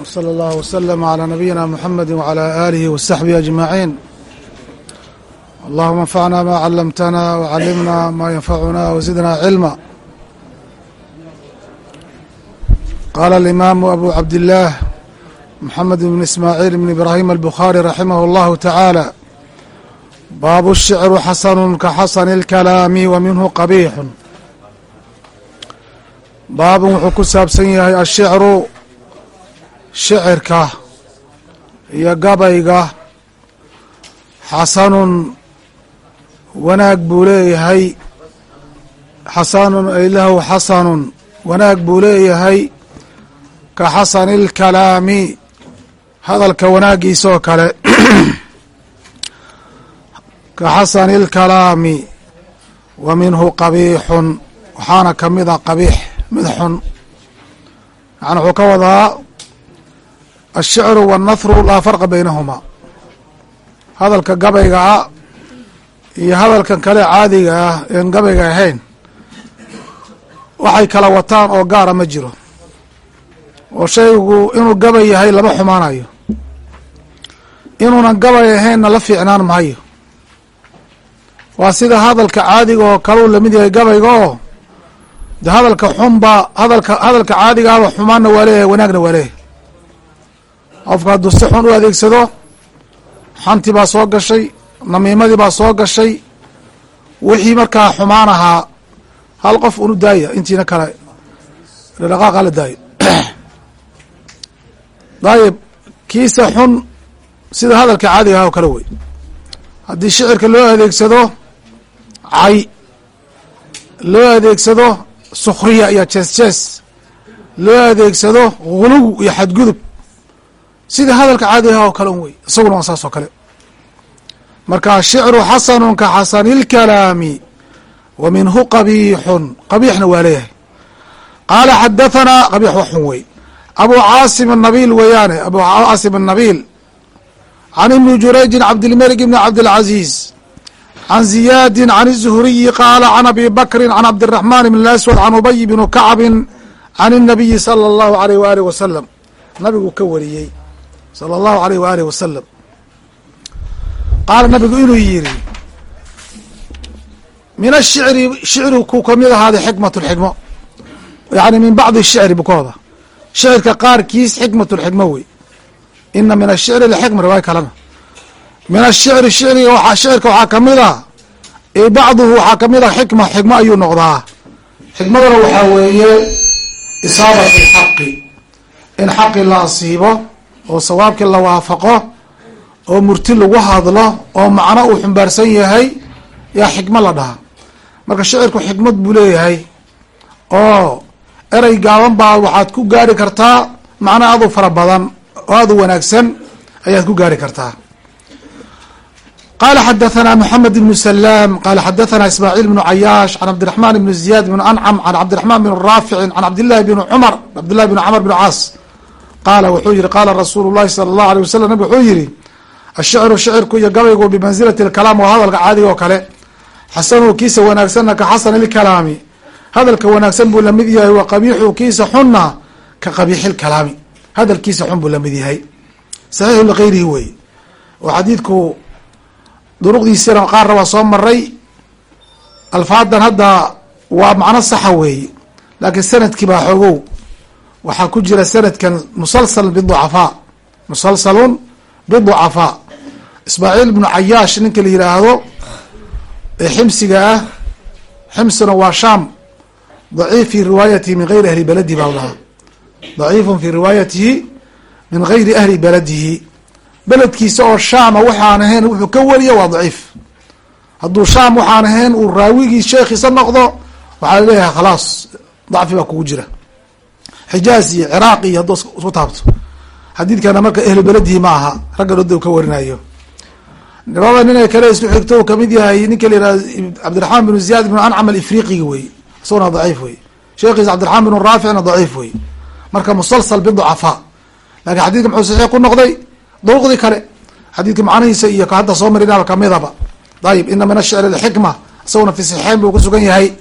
slى اllah wslm عlى nabiyina mxamedi wعlى alihi wsaxbihi aجmaعin allahuma اnfacna ma calamtana wcalimna ma yanfacuna wzidna cilma qala اlimaamu abu cabdillaah mxamed bn ismaaciil bn ibrahim albukhari raximah اllahu taعaalى baabu الshicru xasanu kaxasn اlkalaami wa minhu qabiixu baabun wuxuu ku saabsan yahay ashicru shicirka iyo gabayga xasanun wanaag buu leeyahay. Xasanun ay lahu xasanun wanaag buu leeyahay. Ka xasani اlkalaami hadalka wanaaggiisa oo kale. Ka xasani اlkalaami wa minhu qabiixun waxaana ka mida qabiix mid xun. Yani wuxuu ka wadaa alshicru wاnnahru laa farqa baynahuma hadalka gabayga ah iyo hadalkan kale caadiga ah een gabayga ahayn waxay kala wataan oo gaara ma jiro oo shaygu inuu gabay yahay lama xumaanayo inuunan gabay ahaynna la fiicnaan maayo waa sida hadalka caadiga oo kaleu la mid yahay gabayga oo de hadalka xunba hadalka hadalka caadigaaba xumaanna waa leeyahay wanaagna waa leeyahay qofka hadduu si xun u adeegsado. Xanti baa soo gashay namiimadii baa soo gashay. Wixii markaa xumaan ahaa hal qof unu daaya intiina kale dhaqaaqa la daayo. Dayib kiisa xun sida hadalka caadiga ah oo kale wey. Haddii shicirka loo adeegsado cay. Loo adeegsado sukhriya iyo jees jees loo adeegsado guluw iyo xadgudub sida hadalka caadiga ah oo kale un wey isaguna waa saas oo kale marka shicru xasanun ka xasani اlkalaami wa minhu qabiixun qabiixna waa leeyahay qaala xadahanaa qabiix wa xun wey abu caasim الnabiil weeyaane abu caasim الnabiil can ibni jurayjin cabdilmalik ibni cabdilcaziiz can ziyaadi can الzuhriyi qaala can abi bakri can cabdiraxman bn aswad can ubay bn kacbi can الnabiyi salى اllahu aleyh waalih wasalam nabigu ka wariyey salى اllahu aleyh waalih wasalam qaala nabigu inuu yiri min ashicri shicri ku ka mid ahaaday xikmat lxikmo yani min bacdi shicri buu ka wada shicirka qaarkiis xikmat lxikmo wey. Ina min ashicri lxikma riwaaya kalena. Min ashicri shicriga shicirka waxaa ka mid ah bacduhu waxaa ka mid ah xikma xikmo ayuu noqdaa. Xikmadana waxaa weeye isaabat lxaqi in xaqi la asiibo oo sawaabkii la waafaqo oo murti lagu hadlo oo macno uu xumbaarsan yahay yaa xikmo la dhahaa marka shicirku xikmad buu leeyahay oo erey gaaban baa waxaad ku gaari kartaa macno aad u fara badan oo aad u wanaagsan ayaad ku gaari kartaa. Qala xadathana mxamed ibnu salaam qala xadathana ismaaciil bnu cayaash can cabdiraxman ibni ziyaad bn ancam can cabdiraxman bn raaficin can cabdillahi bni cumar cabdillahi bn cumar bn caas qaala wuxuu yihi qaala rasuulu llahi sala allahu alيh wasalam nabig wuxuu yihi ashicru shicirku iyo gabaygu bimansilati lkalaam waa hadalka caadiga oo kale. Xasanu kiisa wanaagsanna ka xasan ilkalaami hadalka wanaagsan buu la mid yahay wa qabiixu kiisa xunna ka qabiixi lkalaami hadalkiisa xun buu la mid yahay. Saxiixu ligayrihi wey oo xadiidku duruqdiisina qaarna waa soo maray alfaadan hadda waa macno saxa weeye laakiin sannadkii baa xoogow waxaa ku jira sanadkan musalsal biducafaa musalsalun biducafaa ismaaciil ibnu cayaash ninka la yiraahdo ee ximsiga ah ximsina waa shaam. Daciif fi riwaayatihi min gayri ahli beladihi baa lahaa daciifun fi riwaayatihi min gayri ahli beladihi beledkiisa oo shaama waxaan ahayn wuxuu ka wariya waa daciif. Hadduu shaam waxaan ahayn uu raawigii sheekhiisa noqdo waxaa la leeyahay khalaas dacfi baa kugu jira xijaaz iyo ciraaq iyo hadduu isku taabto. Xadiidkana marka ehlu beledihi ma aha. Ragga dhoda ka warinayo. Labada nin ee kale isku xigto u ka mid yahay ninka la yihahdo cabdiraxmaan binu ziyaad binu ancam alifriqiga wey isaguna daciif wey sheekhiisa cabdiraxmaan binu raaficna daciif wey marka musalsal biducafaa laakiin xadidka muxuu saxiix ku noqday? Duruqdii kale. Xadiidka macnihiisa iyo ka hadda soo marinaba kamidaba ayib ina min ashicri lxikma isaguna fi saxiixeyn buu kusugan yahay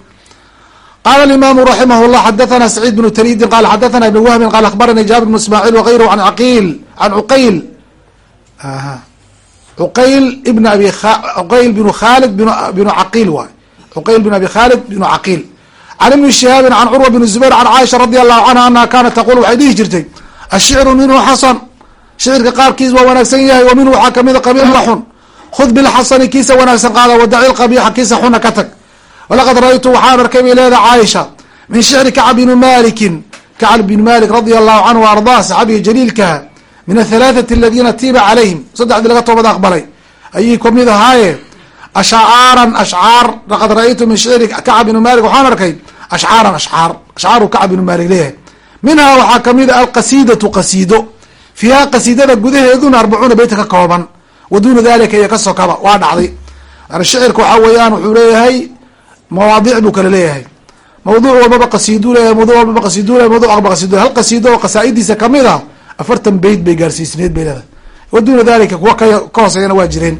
qala imaamu raximah llah xadathana saciid bnu taliidin qala xadathana ibn wahbin qala akhbarani jaabir bnu ismaaciil wagayruhu an aqiil an cuqayl cuqayl ibn abi cuqayl bnu khalid bnu caqiil waay cuqayl bn abi khalid bnu caqiil can ibni shihaabin can curwa bn zubayr can caaisha radi allahu canha anaha kanat taqul waxay dhihi jirtay ashicru minhu xasan shicirka qaarkiis waa wanaagsan yahay wa minhu waxaa kamida qabiilka xun khud bilxasani kiisa wanaagsan qaada wadaci lqabiixa kiisa xuna ka tag walaqad ra-ytu waxaan arkay bay leedaha caaisha min shicri kacb bni malikin kacb bn malik radia allahu canhu ardah saxaabiga jaliilkaha min athalathati aladiina tiiba calayhim saddexdii laga toobad aqbalay ayay ka mid ahaaye ashcaaran ashcaar laqad ra-ytu min shicri kacb bni malik waxaan arkay ashcaaran ashcaar ashcaaru kacb bnu malik leeyahay minhaa waxaa kamida alqasiidatu qasiido fiiha qasiidada gudaheeduna arbacuuna beyta ka kooban wa dalika iyo ka sokaba waa dhacday shicirka waxaa weeyaan wuxuu leeyahay mawaadiic buu kale leeyahay mawduuc walbaba qasiidu leeyahay mawduc walbaba qasiidu leyahy mawduc walba qasiidu hal qasiido oo qasaa'idiisa kamid a afartan beyt bay gaarsiisneed bay leedahay wa duuna dalika kuwa ka ka hooseeyana waa jireen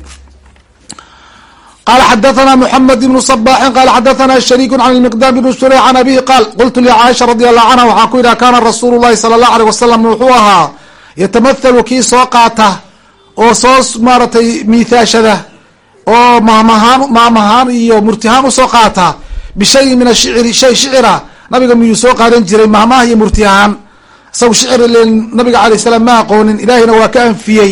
qala xadathana mحamed ibnu صbaxin qala xadathana shariik can lmiqdam bn shurey can abihi qaal qultu licaaisha radi allahu canha waxaan ku yidhaha kana rasuulu llahi sala allahu alيh wasalam wuxuu ahaa yatamathalu kii soo qaata oo soo maaratay miithaashada oo maamahaan maamahaan iyo murtihaan u soo qaata bishayin min ashicri shay shicira nabiga miyuu soo qaadan jiray mahmaha iyo murtihaan isagu shicir nabiga alayh salaam ma aqoonin ilahina waa ka anfiyey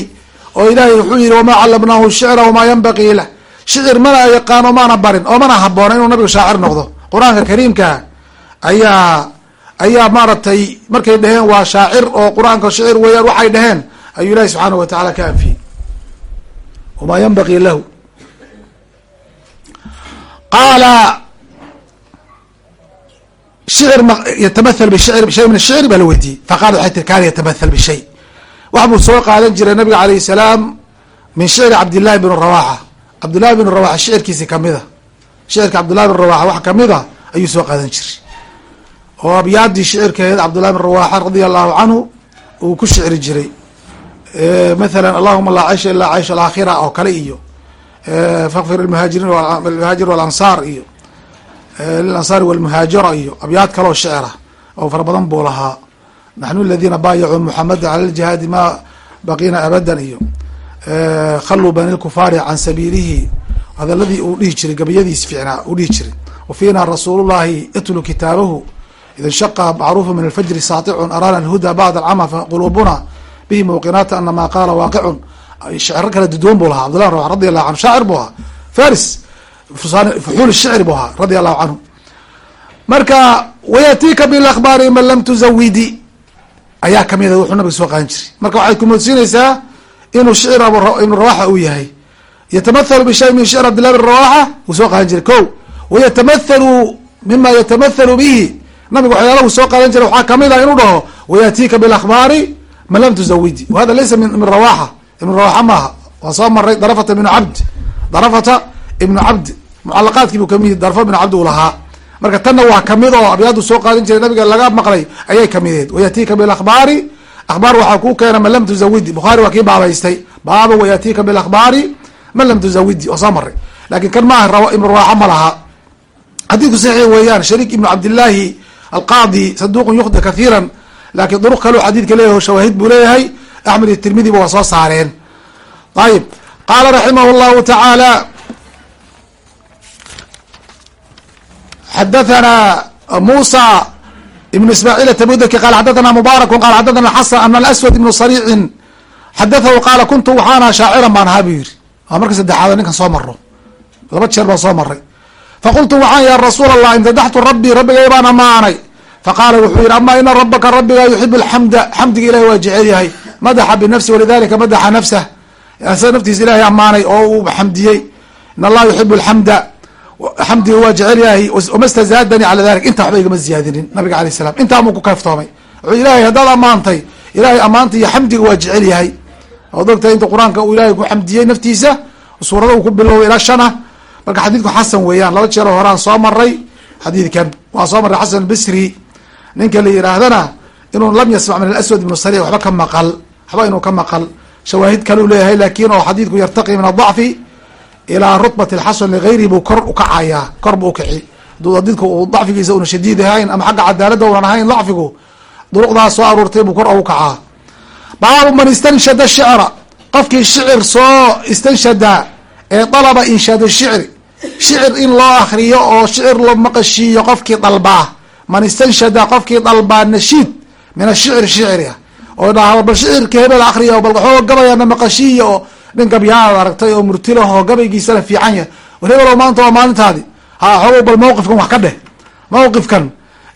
oo ilahay wuxuu yihi wamaa calamnaahu shicra wamaa yanbaqii lah shicir mana yaqaano maana barin oo mana haboona inuu nabigu shaacir noqdo. Qur'aanka kariimka ayaa ayaa maaragtay markay dheheen waa shaacir oo qur'aanka shicir weeyaan waxay dheheen ayuu ilahi subxaana wa tacaala ka anfiyey. Wamaa yanbaqii lahu qaala shicir yatamathal bishicr shay min ashicri baa la weydiiyey faqala waxay tiri kaana yatamathal bishay wax buu soo qaadan jiray nabiga alayh salaam min shicri cabdillahi bn rawaxa cabdullahi bn rawaxa shicirkiisi kamida shicirka cabdullahi bn rawaxa wax kamida ayuu soo qaadan jiray oo abyaadii shicirkeed cabdullahi bn rawaxa radia allahu canhu uu ku shicri jiray mathalan allahuma laa caysha ilaa caysha alaakhira oo kale iyo fakfir lmuhaajiriin lmuhaajir walansaar iyo lilansaari walmuhaajira iyo abyaad kaleo shicira oo fara badan buu lahaa. Naxnu aladiina baayacuu muxameda cala ljihaadi ma baqina abadan iyo khaluu bani lkufaari can sabiilihi. Hadaladii uu dhihi jiray gabayadiis fiicnaa uu dhihi jiray. Wa fiina rasuul llahi yatlu kitaabahu. Id inshaqa macruufu min alfajri saaticun araana alhuda bacda alcama faquluubuna bihi muuqinaata ana maa qaala waaqicun shicro kala duduwan buu lahaa cabdullah rawax radi allahu canhu shaacir buu ahaa. Faris fuxuul shicri buu ahaa radi allahu canhu marka wayatika bilakhbaari man lam tuzawidi ayaa kamida wuxuu nabiga soo qaadan jiray. Marka waxay kumoodsiinaysaa inuu shicir ibnu uu yahay. Yatamathalu bishay min shicr cabdillahi bn rawaxa wuu soo qaadan jiray. Ko wayatamathalu mima yatamathalu bihi. Nabiga waxyaala uu soo qaadan jiray waxaa ka mid ah inuu dhaho wayatika bilakhbaari man lam tuzawidi wahada laysa min ibn rawaxa ibn rawaxa maaha waa soo maray darafata ibnu cabd darafata ibnu cabd mucalaqaadkii buu ka mid darafo ibnu cabd uu lahaa. Marka tanna waa ka mid oo abyaadu soo qaadan jiray. Nabiga laga maqlay ayay kamideed wayatika bilakhbaari akhbaar waxaa kuu keena man lam tuzawidi bukhaari waa kii baabaystay. Baaba wayatika bilakhbaari man lam tuzawidi waa soo maray laakiin kan maaha ibnu rawaxa ma laha xadiidku saxiix weeyaan. Shariik ibnu cabdillaahi alqaadi saduqun yukhda kathiira laakiin duruq kaleo xadiidka leeyahy shawaahid buu leeyahay axmed iyo tirmidiba waa soo saareen. Ayib. Qaala raximah llahu tacaala xadathana musa ibnu ismaaciil atabudaki qala xadathana mubaarak qala xadathana xasan ana alaswad ibnu sariicin xadathahu qaala kuntu waxaana shaaciran baan ahaa buu yiri waa marka saddexaad ninkan soo maro laba jeer baan soo maray faqultu waxaan ya rasuul allah imtadaxtu rabbii rabbigay baan amaanay faqaala wuxuu yihi ama ina rabaka rabbiga yuxib alxamda xamdiga ilahi waa jecel yahay madaxa binafsi walidalika madaxa nafsah. Isaga naftiisa ilahay amaanay oo uu xamdiyey. In allaha yuxib alxamda. Xamdiga waa jecel yahay. Wama stazaadanii cala dalik intaa waxba igama ziyaadinin nabiga alayh salam intaa muu ku kaaftoomay. Wuxuu ilahay haddaad amaantay ilahay amaanta iyo xamdiga waa jecel yahay. Ood ogtahay inta qur'aanka uu ilahay ku xamdiyey naftiisa suurada uu ku bilowday ilaa shan marka xadiidku xasan weeyaan laba jeero horaan soo maray xadiidkan waa soo maray xasan albisri ninka la yihaahdana inuu lam yasmac min alaswad ibnu saric waxba ka maqal waxba inuu ka maqal. Shawaahid kaleu leeyahay laakiin oo xadiidku yartaqi min adacfi ilaa rutbat alxasan ligayrihi buu kor ukacayaa kor buu ukici haduu dadidka uu dacfigiisa una shadiid ahayn ama xagga cadaaladda unan ahayn dacfigu duruqdaas soo aruurtay buu kor ugu kacaa. Baabu man istanshada shicra qofkii shicir soo istanshada ee dalaba inshaad shicri shicir in loo akriyo oo shicir la maqashiiyo qofkii dalbaa. Man istanshada qofkii dalbaa nashiid min ashicri shicri ah oo dhaha bal shicirka hebel akriya bal waxoo gabayana maqashiiya oo nin gabyaad aragtay oo murtilahoo gabaygiisana fiican yahay. War hebel maanta waa maalintaadi. Ha xoogow bal mawqifkan wax ka dheh. Mawqifkan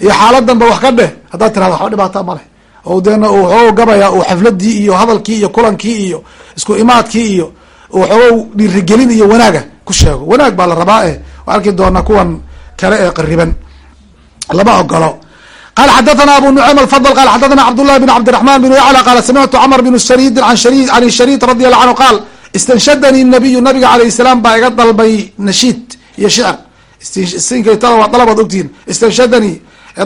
iyo xaaladanba wax ka dheh. Haddaad tirahda waxba dhibaata maleh oo deena uu xoogow gabaya uu xafladii iyo hadalkii iyo kulankii iyo isku imaadkii iyo uu xoogow dhiirigelin iyo wanaaga ku sheego. Wanaag baa la rabaa e waa arki doonaa kuwan kale ee qariban lama ogolo qala xadathana abu alfadl qala xadathana cabdullahi bn cabdiraxman bn yacla qaala samictu cmr bn sharid an can shariid radi allahu canhu qaal istanshadanii nabiyu nabiga alayh salaam baa iga dalbay nashiid iyo waa dalabaad ogtihiin istanshadanii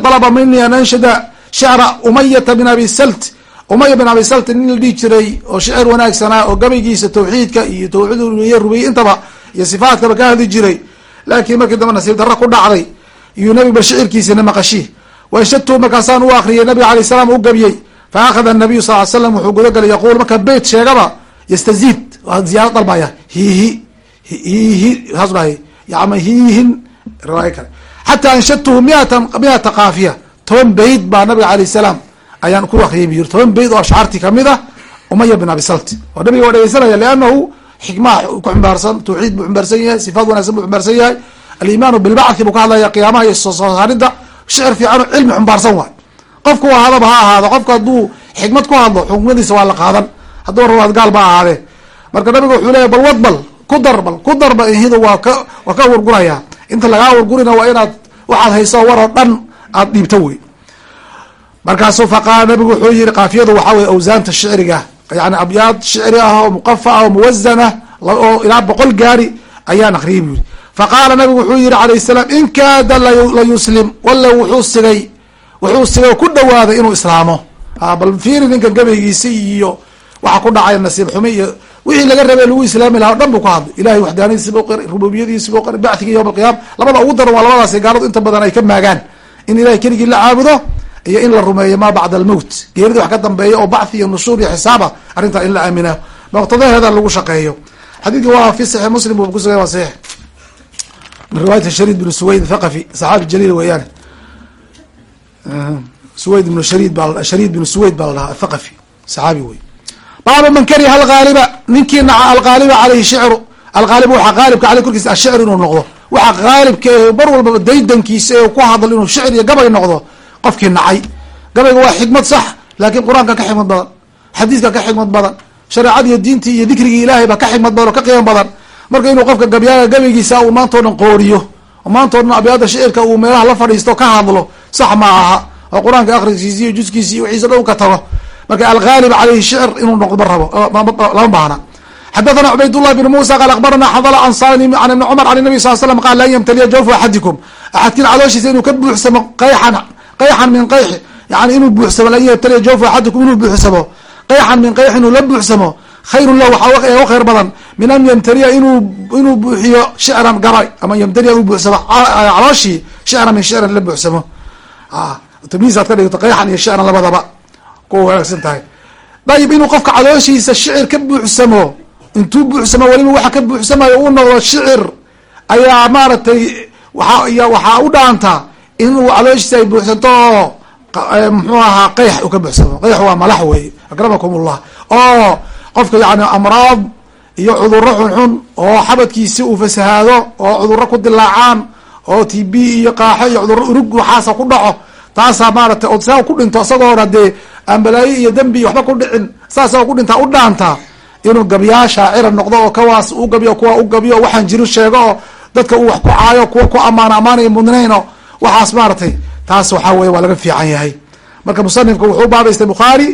dalaba mini an anshada shicra umayata bin abi salt umaya bin abi salt nin la dhihi jiray oo shicir wanaagsanaa oo gabaygiisa tawxiidka iyo tawxiid rubey intaba iyo sifaatkaba ka hadli jiray laakiin markii dambe nasiib darra ku dhacday iyuu nabiga shicirkiisina maqashii wainshadtu markaasaan u akriyay nabiga alay salaam u gabiyey. Fa akhada nabiyu sal slam wuxuu gudagalay yaquul marka beyt sheegaba yastaziid waa ziyaado dalbaya hiihi hiihi saas dhahay yama hiihin riwaayo kale. Xataa anshadtuhu miatan miata kaafiya toban beyd baa nabiga alayh salaam ayaan ku akriyay buyiri toban beyd oo ashcaarti ka mid ah umaya bin abi salt oo nabiga waa dhegeysanaya liannahu xikmaha ku xumbaarsan tawxiid buu xumbaarsan yahay sifaat wanagsan buu xumbaarsan yahay. Alimaanu bilbacthi buu ka hadlaya qiyaamaha iyo soo saaridda shicir fiican oo cilmi xumbaarsan waay. Qofku ahaadaba ha ahaado qofka hadduu xikmad ku hadlo xukmadiisa waa la qaadan. Hadduu rabaad gaal ba ahaadee marka nabiga wuxuu leeyahy bal wad bal ku dar bal ku darba ihidu waa ka waa ka warguraya inta lagaa wargurina waa inaad waxaad hayso war oo dhan aad dhiibto wey. Markaasu faqaala nabigu wuxuu yihi kaafiyadu waxaa weye awsaanta shicriga yani abyaad shicri ah oo muqafa ah oo muwazana oo ilaa boqol gaari ayaan akriyay bu yihi faqaala nabigu wuxuu yihi alayh salaam in kaada layuslim walla wuxuu sigay wuxuu sigay ku dhawaaday inuu islaamo. Bal fiiri ninkan gabaygiisi iyo waxa ku dhacay nasiib xumi iyo wixii laga rabay lagu islaami laha dhan bu ku hadlay. Ilahay waxdaanadiisibu qari rububiyadiisibu qari bacthigi yowm alqiyama labada ugu daran waa labadaasi gaaladu inta badan ay ka maagaan. In ilahay keligii la caabudo iyo in la rumeeyo maa bacda almowt geerida wax ka dambeeya oo bacthi iyo nushuur iyo xisaaba arrintaa in la aamina muqtadaheeda lagu shaqeeyo. Xadiidki waa fi saxiix muslim bu kusugay waa saxiix min riwaayati shariid bn suwayd thaqafi saxaabi jaliil weeyaane suwayd bn sharid ba shariid bn suwayd baa la dhahaa athaqafi saxaabi wey baabu man kariha algaaliba ninkii naca algaaliba caleyhi shicru algaalib waxaa gaalibka aley korkiisa ashicr inuu noqdo waxa gaalibka ee mar walbaba daydankiisa ee ku hadlo inuu shicr iyo gabay noqdo qofkii nacay gabayga waa xikmad sax laakiin qur'aanka ka xikmad badan xadiiska ka xikmad badan shareecada iyo diintii iyo dikrigii ilaahay baa ka xikmad badan oo ka qiimo badan marka inuu qofka gabyaaga gabaygiisa uu maantao dhan qooriyo oo maantao dhan abyaada shicirka uu meelaha la fadhiisto ka hadlo sax ma aha. Oo qur'aanka akhriskiisi iyo juskiisi iyo wixiisa dhow ka tago. Marka algaalib caleyhi shicr inuu noqdo rabo lama baahna. Xadathana cubaydullah bn musa qaal akbarana xadala an salni an ibni cumar an nabi sal slam qaal lan yamtaliya jawfu axadikum. Axadkin calooshiisa inuu ka buuxsamo qayxan qayxan min qayxi. Yani inuu buuxsamo lan yamtaliya jawfu axadikum inuu buuxsamo. Qayxan min qayxi inuu la buuxsamo khayrun lah waxaa u khayr badan min an yamtaliya inuu inuu buuxiyo shicran gabay ama yamtaliya inuu buuxsamo calooshii shicran min shicran la buuxsamo. Tamiisaad ka dhigto qayxan iyo shicran labadaba kuwa wanaagsan tahay. Dayib inuu qofka calooshiisa shicir ka buuxsamo intuu buuxsamo weliba waxa ka buuxsamayo uu noqdo shicir ayaa maaragtay waa waxaa u dhaanta inuu calooshiisa ay buuxsanto oo muxuu ahaa qayx uu ka buuxsamo. Qayx waa malax wey. Akramakum ullah oo qofka yani amraad iyo cuduro xunxun oo xabadkiisi uu fasahaado oo cuduro ku dilaacaan oo t b iyo qaaxo iyo cuduro urug waxaasa ku dhaco taasaa maaratay od saa ku dhinto isagoona dee aan iyo dembi waxba ku dhicin saasa ku dhintaa u dhaanta inuu gabyaa shaacira noqdo oo kawaas u gabyo kuwa u gabyo waxaan jirin sheego oo dadka uu wax ku caayo kuwa ku amaano amaanaya mudnayno waxaas maaratay taas waxaa weye waa laga fiican yahay. Marka musanifku wuxuu baabaystay bukhaari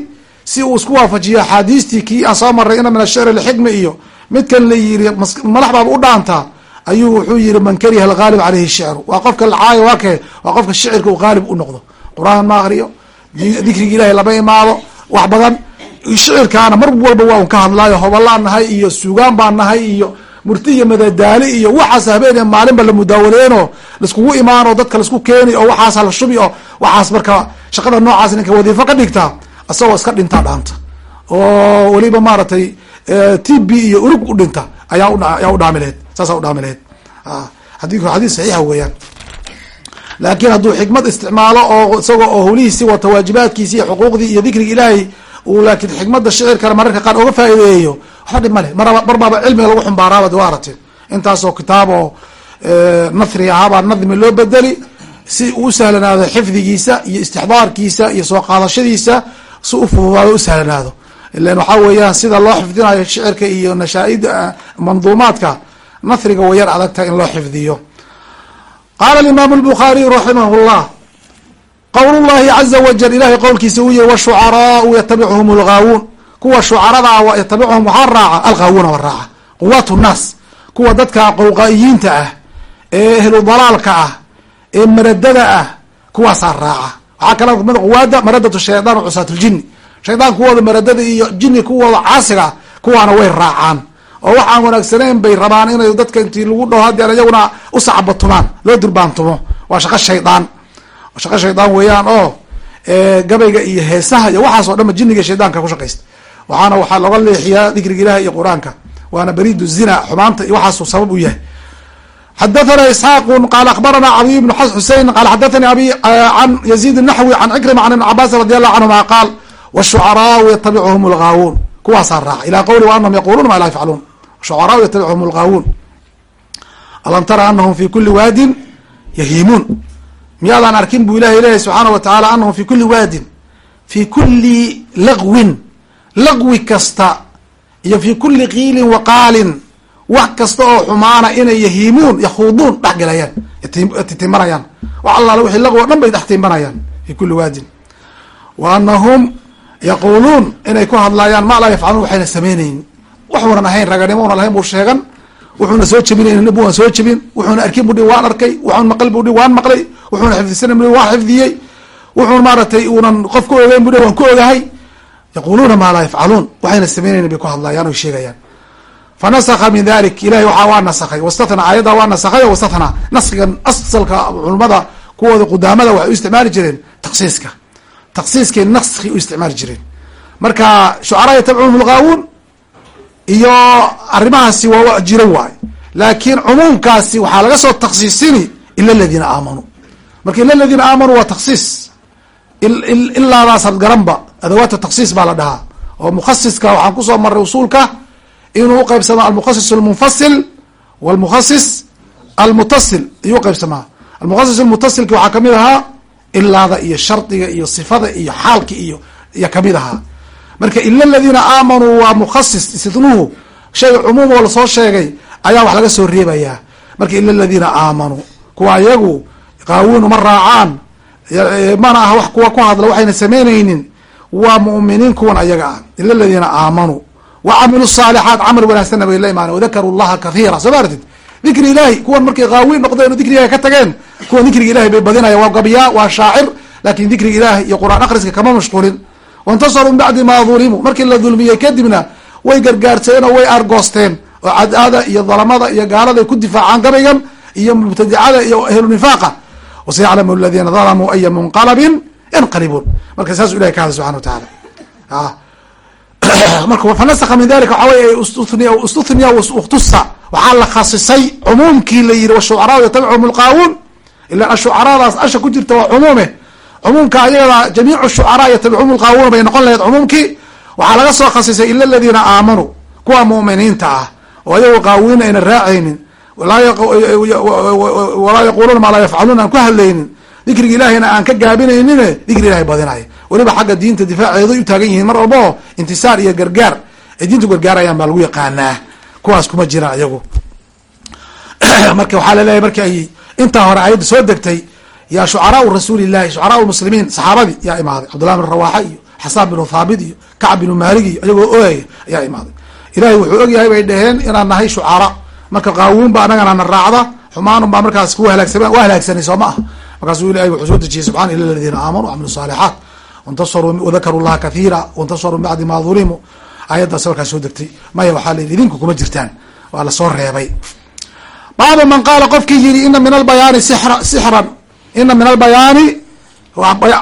si uu isku waafajiyo axaadiistii kii aan soo maray ina min ashicri lxikmi iyo midkan la yiri baaba u dhaantaa ayuu wuxuu yihi man kariha algaalib caleyhi shicru waa qofka lacaayo waa kee? Waa qofka shicirka uu gaalib u noqdo. Qur'aan ma akriyo dikrigi ilahay lama imaado wax badan. Shicirkaana mar walba waa un ka hadlaayo hobalaan nahay iyo suugaan baan nahay iyo murti iyo madadaali iyo waxaas habeen maalinba la mudaawaleeno laiskugu imaano dadka la isku keeni oo waxaas la shubi oo waxaas marka shaqada noocaas ninka wadiifo ka dhigta isagoo iska dhintaa dhaanta. Oo weliba maaragtay t b iyo urug u dhinta ayaa ayaa udhaamileed saasa udhaamileed xadiku xadiis saxiixa weeyaan. Laakiin hadduu xikmad isticmaalo oo isagoo oo howlihiisi wata waajibaadkiisi iyo xuquuqdii iyo dikriga ilaahay uu laakiin xikmada shicirkana mararka qaar oga faa'ideeyo waxba dhib male mar marbaaba cilmiga lagu xumbaaraaba de waa aragtee intaasoo kitaab oo nathri ahaabaa nadmi loo bedeli si uu usahlanaado xifdigiisa iyo istixdaarkiisa iyo soo qaadashadiisa si ufududaado usahlanaado ilan waxaa weeyaan sida loo xifdinayo shicirka iyo nashaa-id manduumaadka nathriga way yar adagtahay in loo xifdiyo. Qaala imaamu lbukhaariyu raximah llah qowl llahi caza wajal ilahay qowlkiisa uu yihi washucaraau yatabicuhum lgaawuun kuwa shucaradaa yatabicuhum waxaa raaca algaawuuna wa raaca. Quwaat nnaas kuwa dadka qowqaa'iyiinta ah ee ehlu dalaalka ah ee maradada ah kuwaasaa raaca waxaa kala mid quwaada maradatu shaydaan cusaatuljini shaydaan kuwooda maradada iyo jini kuwooda caasiga kuwaana way raacaan. Oo waxaan wanaagsanayn bay rabaan inay dadka intii lagu dhaho hadeer iyaguna usacabatumaan loo durbaantumo waa shaqo shaydaan shaqo shaydaan weeyaan oo gabayga iyo heesaha iyo waxaas o dhan ba jiniga shaydaanka ku shaqaysta. Waxaana waxaa looga leexiyaa dikriga ilahi iyo qur'aanka. Waana beridu zina xumaanta iyo waxaasu sabab u yahay xadathana isxaaqu qaala akhbarana cadiy bnu xusein qala xadathani abi can yaziid naxwi can cikrima can ibn cabaasin radi allahu canhuma qaal washucaraau yatabicuhum lgaawuun kuwaasaa raaca ila qowli wa anahum yaquluuna ma laa yafcaluun shucaraau yatabicuhum lgaawuun alam tara anahum fi kuli waadin yahiimuun miyaadaan arkin buu ilahay leeyahy subxaana wa tacaala anahum kuli waadin fi kuli lagwin lagwi kasta iyo fi kuli qiilin wa qaalin wax kasta oo xumaana inay yahiimuun yakhuuduun dhex gelayaan titimanayaan wax allaale wixii lagwi o dhan bay dhex timanayaan fi kuli waadin wa anahum yaquuluun inay ku hadlaayaan ma laa yafcaluun waxayna sameynaynin waxuunan ahayn raganimo una lahayn buu sheegan. Wuxuuna soo jebinayn bu waan soo jebin wuxuuna arkin bu waan arkay. Wuxuun maql bu waan maqlay. Wuxuuna xifdisanan bu waan xifdiyey. Wuxuun maaratay uunan qof ka ogeyn bu waan ku ogahay. Yaquluuna maa laa yafcaluun waxayna sameynaynin bay ku hadlayaan oy sheegayaan fa nasaka min dalik ilahay waxaa waa nasakay wastatna aayadda waa nasakay wastatna naskigan asalka culamada kuwooda qudaamada waxay u isticmaali jireen taksiiska taksiiskay naski u isticmaali jireen marka shucaraa yatabcuhum lgaawuun iyo arrimahaasi waa jiro waay laakiin cumuumkaasi waxaa laga soo taksiisini ila aladiina aamanuu marka ila aladiina aamanuu waa taksiis ilaadaas had garanba adawaatu taksiis baa la dhahaa oo mukhasiska waxaan ku soo maray usuulka inuu uqeybsamo almukhasis almunfasil walmukhasis almutasil. Ayuu uqeybsamaa almukhasis almutasilki waxaa ka mid ahaa ilaada iyo shardiga iyo sifada iyo xaalki iyo iya ka mid ahaa. Marka ila aladiina aamanuu waa mukhasis istidnuhu shay cumuum oo la soo sheegay ayaa wax laga soo reebayaa marka ila aladiina aamanuu kuwa iyagu qaawuun uma raacaan. Mana aha wax kuwa ku hadla waxayna samaynaynin waa mu'miniin kuwan ayaga ah. Ila aladiina aamanuu wa camilu saalixaat camal wanaagsanna bay la imaaneen wadakaru llaha kathiira soo ma artid dikri ilahi kuwan markay qaawiin noqdeen oo dikri ilahi ka tageen kuwan dikriga ilahi bay badinayan waa gabyaa waa shaacir laakiin dikriga ilahi iyo qur'aan akhriska kama mashquulin waintasaruu min bacdi maa dulimuu markii la dulmiyey kadibna way gargaarteen oo way argoosteen oo cadada iyo dalamada iyo gaalada ay ku difaacaan gabaygan iyo mubtadicada iyo ahlunifaaqa wasayaclamu aladiina dalamuu aya munqalabin yanqalibuun marka saasuu ilahi ka hadlay subxana wa marka fanasaka min dalika waxaa wey istuniya uktusa waxaa la khasisay cumuumkii la yihi washucaraau yatabicuhum lqaawuun ila ashucaradaas asha ku jirta waa cumuume. Cumuumka ayagada jamiicu shucaraa yatabicuhum lqaawuuna bay noqon lahayd cumuumkii. Waxaa laga soo khasisay ila aladiina aamanuu kuwa mu'miniinta ah. Oo ayagu qaawiin ayna raacaynin. Walaa yaquluuna maa laa yafcaluun aan ku hadlaynin. Dikriga ilahina aan ka gaabinaynine dikri ilahay badinaya weliba xagga diinta difaaceeday u taagan yihiin mar walbao intisaar iyo gargaar. Ay diintu gargaarayaan baa lagu yaqaanaa. Kuwaas kuma jiraan iyagu marka waxaa laleeyahy marki ay intaa hore ayadda soo degtay yaa shucaraau rasuuli llahi shucaraa muslimiin saxaabadii yaa imaaday. Cabdullah bin rawaxa iyo xasaan binu thaabit iyo kacb binu maalig iyo iyagoo oyaya ayaa imaaday. Ilahay wuxuu ogyahay bay dhaheen inaan nahay shucara marka qaawuun ba anagana na raacda xumaanun baa markaas ku halaagsama waa halaagsanay soo ma ah markaasuu ilahay wuxuu soo dejiyey subxana ila aladiina aamanuu camilu salixaat wantasaruu wadakaru llaha kathiira wantasaruu min bacdi ma dulimuu ayaddaas markaas soo degtay maya waxaa layihi idinku kuma jirtaan waa la soo reebay baabu man qaala qofkii yidhi ina min albayaani sixran ina min albayaani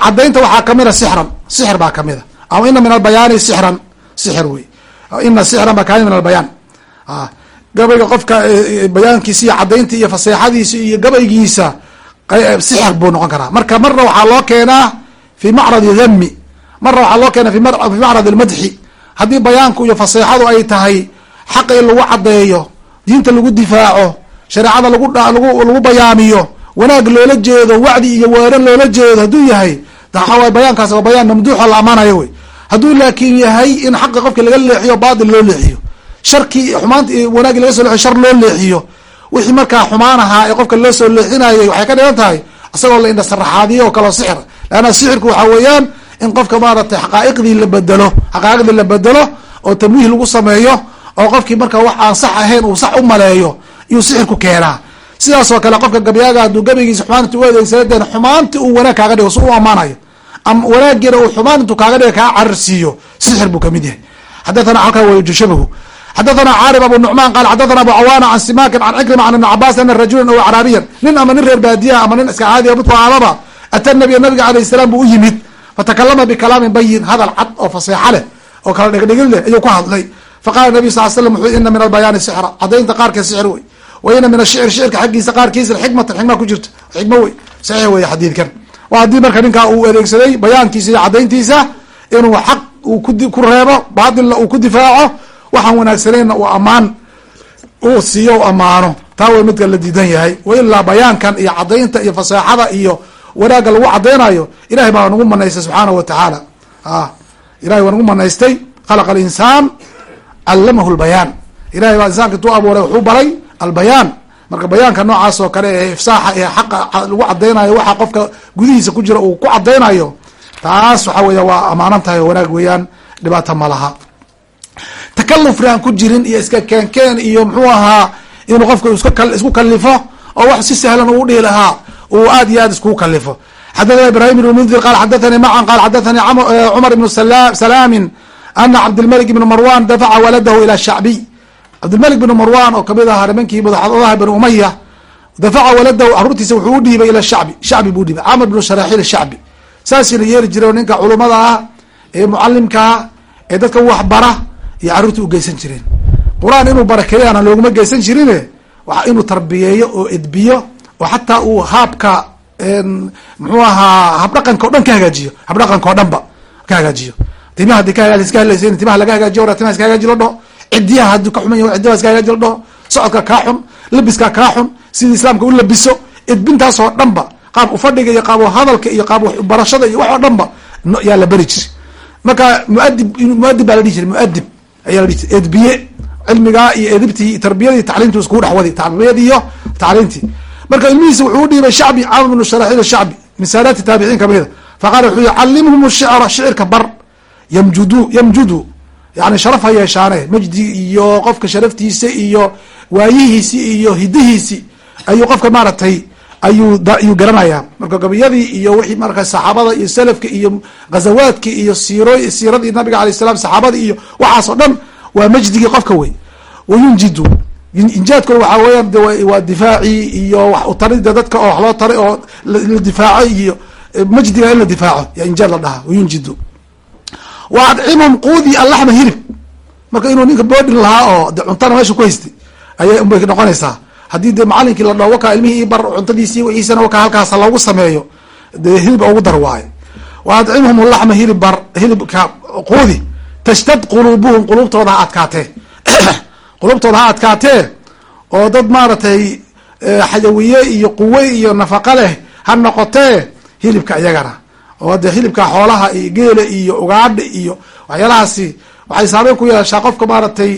cadaynta waxaa kamida sixran sixir baa kamida ama ina min albayaani sixran sixir wey ina sixran baa ka mid min albayaan gabayga qofka bayaankiisa iyo cadaynta iyo faseexadiisa iyo gabaygiisa sixir buu noqon karaa marka marna waxaa loo keenaa fi macradi dhami marna waxaa loo keenaa fi macrad lmadxi haddii bayaanku iyo faseexadu ay tahay xaqa in lagu cadeeyo diinta lagu difaaco shareecada lagu bayaamiyo wanaag loola jeedo wacdi iyo waano loola jeedo hadduu yahay waxawaay bayaankaas waa bayaan mamduuxoo la amaanayo wey. Hadduu laakin yahay in xaqi qofki laga leexiyo baatil loo leexiyo. Sharkii xumaanta wanaagi laga so leexiyo shar loo leexiyo. Wixii markaa xumaan ahaa ee qofka loo soo leexinayay waxay ka dhigan tahay isagoo la indhasaraxaadiyo oo kaleo sixir leanna sixirku waxaa weeyaan in qofka maaragtay xaqaa'iqdii la bedelo xaqaa'iqdii la bedelo oo tamwiih lagu sameeyo oo qofkii marka wax aan sax ahayn uu sax u maleeyo iyuu sixirku keenaa. Sidaas oo kale qofka gabyaaga hadduu gabaygiisa xumaanta u adeegsadeen xumaanti uu wanaag kaaga dhigo si u amaanayo ama wanaagiina uu xumaan kaaga dhiga kaa cararsiiyo. Sixir buu ka mid yahay. Xadathana halkaa wayujashabahu xadathana caarib abu nucmaan qaal xadathana abu cawaana can simakin can cikrima can ibni cabaas ana rajulan aw acraabiyan nin ama nin reer baadiyaha ama nin iska caadiya midku aadaba ata nabiya nabiga alayh salaam buu u yimid fatakalama bikalaamin bayin hadal cad oo faseexa leh oo kala dhegdhegin leh ayuu ku hadlay faqala nabiy sal slam wuxuu ina min albayaani sixra cadaynta qaarkeed sixir wey wa ina min ashicr shicirka xaggiisa qaarkiisa xikmatan xikma ku jirta xikmo wey saxiix wey xadiidkan waa haddii marka ninkaa uu adeegsaday bayaankiisa iyo cadayntiisa inuu xaq uu ku reebo baatilna uu ku difaaco waxaan wanaagsanayna uu ammaan uu siiyo u ammaano taa way midka la diidan yahay wa ilaa bayaankan iyo cadaynta iyo faseexada iyo wanaagga lagu cadaynayo ilahay baa nagu manaystay subxaanahu wa tacaala. Ilahay waa nagu manaystay. Khalaqa alinsaan callamahu lbayaan ilahay baa insaanka intuu abuuray wuxuu baray albayaan. Marka bayaanka noocaas oo kale ee ifsaaxa ee xaqa lagu cadaynayo waxa qofka gudihiisa ku jira uu ku cadaynayo taas waxa weya waa amaanan tahay wanaag weeyaan. Dhibaata ma laha. Takalufna aan ku jirin iyo iska keenkeen iyo muxuu ahaa inuu qofka isku kalifo oo wax si sahlan uu dhihi lahaa uu aad iyo aad iskugu kalifo xadathana ibrahim ibn mundir qaal xadathani macan qaal xadathani cumar ibnu salaamin ana cabdilmalik ibn marwan dafaca waladahu ila shacbiy cabdilmalik bn marwan oo ka mid ahaa nimankii madaxodaha bani umaya dafaca waladahu caruurtiisa wuxuu u dhiibay ila shacbi shacbi buu dhiibay. Camr bnu sharaxiil shacbi. Saasina yeeli jireen ninka culumada ah ee mucalimkaa ee dadka waxbara iyo carruurta u geysan jireen. Qur'aan inuu barakeeyaana looguma geysan jirine waa inuu tarbiyeeyo oo edbiyo oo xataa uu haabka muxuu ahaa habdhaqanka o dhan ka hagaajiyo. Habdhaqanka o dhan ka hagaajiyo. Timaha haddii ka iska hadlaysa in timaha laga hagaajiyo ora timaha iska hagaaji la dhaho cidiyaha hadduu ka xuman yaho cidiyaha iska hagaaji la dhaho socodka kaa xun labiska kaa xun sidii islaamka u labiso. Edbintaas oo dhan ba qaab ufadhiga iyo qaab hadalka iyo qaab barashada iyo wax oo dhan yaa la beri jiri marka muadib muadib baa la dhihi jiray muadib ayaa la dhihi jiray. Edbiye cilmigaa iyo edibtii tarbiyadii tacliimtu iskugu dhexwadi tarbiyadii iyo tacliimtii marka ilmihiisa wuxuu udhiibay shacbi camr bnu sharaxiil shacbi min saadaati taabiciin kamida faqala wuxuu yihi calimhum shicra shicirka bar yamjudu yamjudu. Yani sharaf ha yeeshaane majdi iyo qofka sharaftiisa iyo waayihiisi iyo hidihiisi ayuu qofka maaragtay ayuu ayuu garanayaa. Marka gabiyadii iyo wixii marka saxaabada iyo salafka iyo ghazawaadki iyo siiro siiradii nabiga alay salam saxaabadii iyo waxaas oo dhan waa majdigii qofka wey wayunjidu injaadkuna waxaa weeyaan de waa difaacii iyo wax utarida dadka oo wax taray oo la difaaco iyo majdiga in la difaaco. Yaa injaad la dhahaa wayunjidu wa adcimhum quudi allaxma hirib. Marka inuu ninka boodhin lahaa oo de cuntana meesha ku haystay ayay unbay noqonaysaa. Haddii de macalinkii la dhaho wakaa ilmihii bar cuntadiisi wixiisana wakaa halkaas loogu sameeyo dee hilib ugu dar waayo wa adcimhum laxma hilib bar hilibka quudi tashtad quluubuhum qulubtooda ha adkaatee qulubtooda ha adkaatee oo dad maaragtay xayawiye iyo quwe iyo nafaqa leh ha noqotee hilibka iyagana. Oo de hilibka xoolaha iyo geela iyo ugaadha iyo waxyaalahaasi waxay saameyn ku yeeshaa qofka maaragtay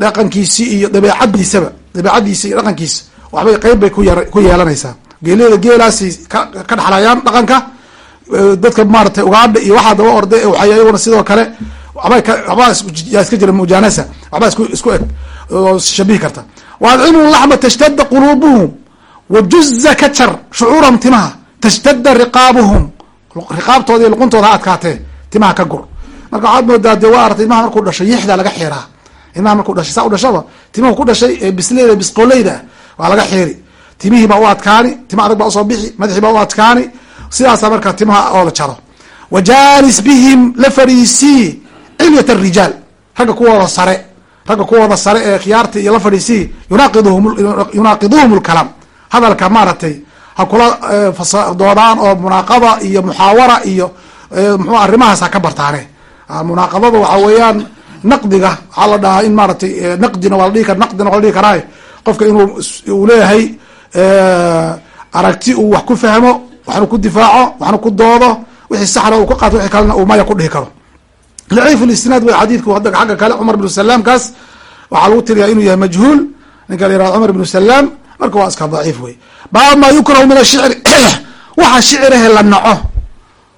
dhaqankiisi iyo dabeecadiisaba dabeecadiisa iyo dhaqankiisa. Waxbay qeyb bay ku yeelanaysaa. Geelada geelaasi ka dhaxlayaan dhaqanka dadka maaratay ugaadha iyo waxaa daba orday waxay iyaguna sidoo kale yaa iska jira mujanasa waxbaa laxma tashtadda quluubuhum wajuza ka jar shucuurahum timaha. Tashtadda riqaabuhum. Riqaabtooda iyo luquntooda ha adkaatee timaha ka gur marka waxaad moodaa dee waa artay ilmaha markuu dhasho yixdaa laga xiraa ilmaha markuu dhashay saa u dhashaba timuhu ku dhashay ee bisleyda bisqoleyda waa laga xiiri timihii baa u adkaani tima adag baa u soo bixi madaxii baa u adkaani. Sidaasa marka timaha oo la jaro wa jaalis bihim la fadhiisii cilyat arijaal ragga kuwooda sare ragga kuwooda sare ee khiyaarta iyo la fadhiisii yunaaqiduhum lkalaam hadalka maaragtay ha kula doodaan oo munaaqada iyo muxaawara iyo mxu arrimahaas ha ka bartaane. Munaaqadada waxa weeyaan naqdiga waxaa la dhahaa in maaratay naqdina waa la dhihi kara naqdina waa la dhihi karaa qofka inuu uu leeyahay aragti uu wax ku fahmo waxna ku difaaco waxna ku doodo wixii saxna uu ka qaato wixii kalena uu maya ku dhihi karo daciif lisnaad way xadiidku xagga kale cumar bnu salaam kaas waxaa lagu tiriyaa inuu yahay majhuul. Ninka la yiraahdo cumar bnu salaam marka waa iska daciif wey baab maa yukrahu min ashicri waxa shicirahe la naco.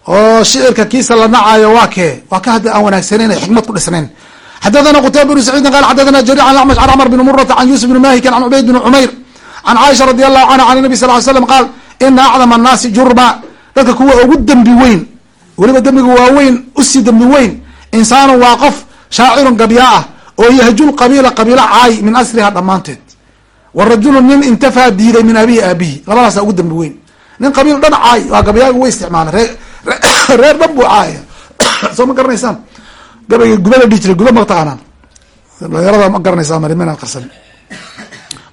Oo shicirka kiisa la nacayo waa kee? Waa ka hadda aan wanaagsaneyn xikmad ku dhisnayn. Xadathana qutayba bnu saciidin qal xadathana jariir an acmash can cmr bn murata can yusuf bn mahikin can cubayd bn cumayr can caaisha radi allahu canha can nabi sal slam qaal ina acdama annaasi jurma dadka kuwa ugu dembi weyn weliba dembiga waaweyn u sii dembi weyn insaanu waa qof shaacirun gabyaa ah oo yahjul qabiila qabiilo caay min asriha dhammaanteed. Wa rajulun nin intafaa diiday min abihi aabihi. Labadaasa ugu dembi weyn. Nin qabiil dhan caay waa gabyaaga way isticmaala ree reer dhan buu caaya soo ma garanaysaan? Gabayga guba la dhihi jiray guba ma taqaanaan dhalinyarada ma garanaysaa marimenaan qarsan.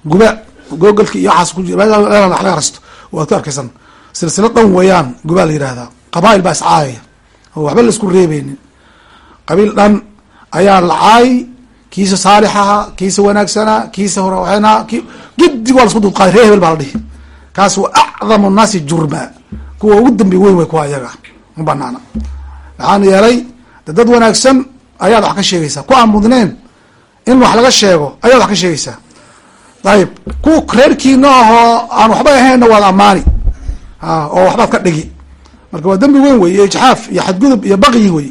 Guba googolki iyo waxaas kulaga rasto. Waad ku arkaysan. Silsila dhan weeyaan gubaa la yihahdaa qabail baa iscaayaya waxba la isku qabiil dhan ayaa la caay kiisa saalixaha kiisa wanaagsanaa kiisa horena giddig waa lasku dudqaaday ree hebel baa la dhihi. Kaas wa acdamu nnaasi jurma. Kuwa ugu dambi weyn way kuwa iyaga ma banaana maxaana yeelay de dad wanaagsan ayaad wax ka sheegaysaa. Ku aan mudneen in wax laga sheego ayaad wax ka sheegaysaa. Ayib kuwa reerkiina ahoo aan waxba ahaynna waad ammaani. Oo waxbaad ka dhigi. Marka waa dembi weyn wey iyo ijxaaf iyo xadgudub iyo baqyi wey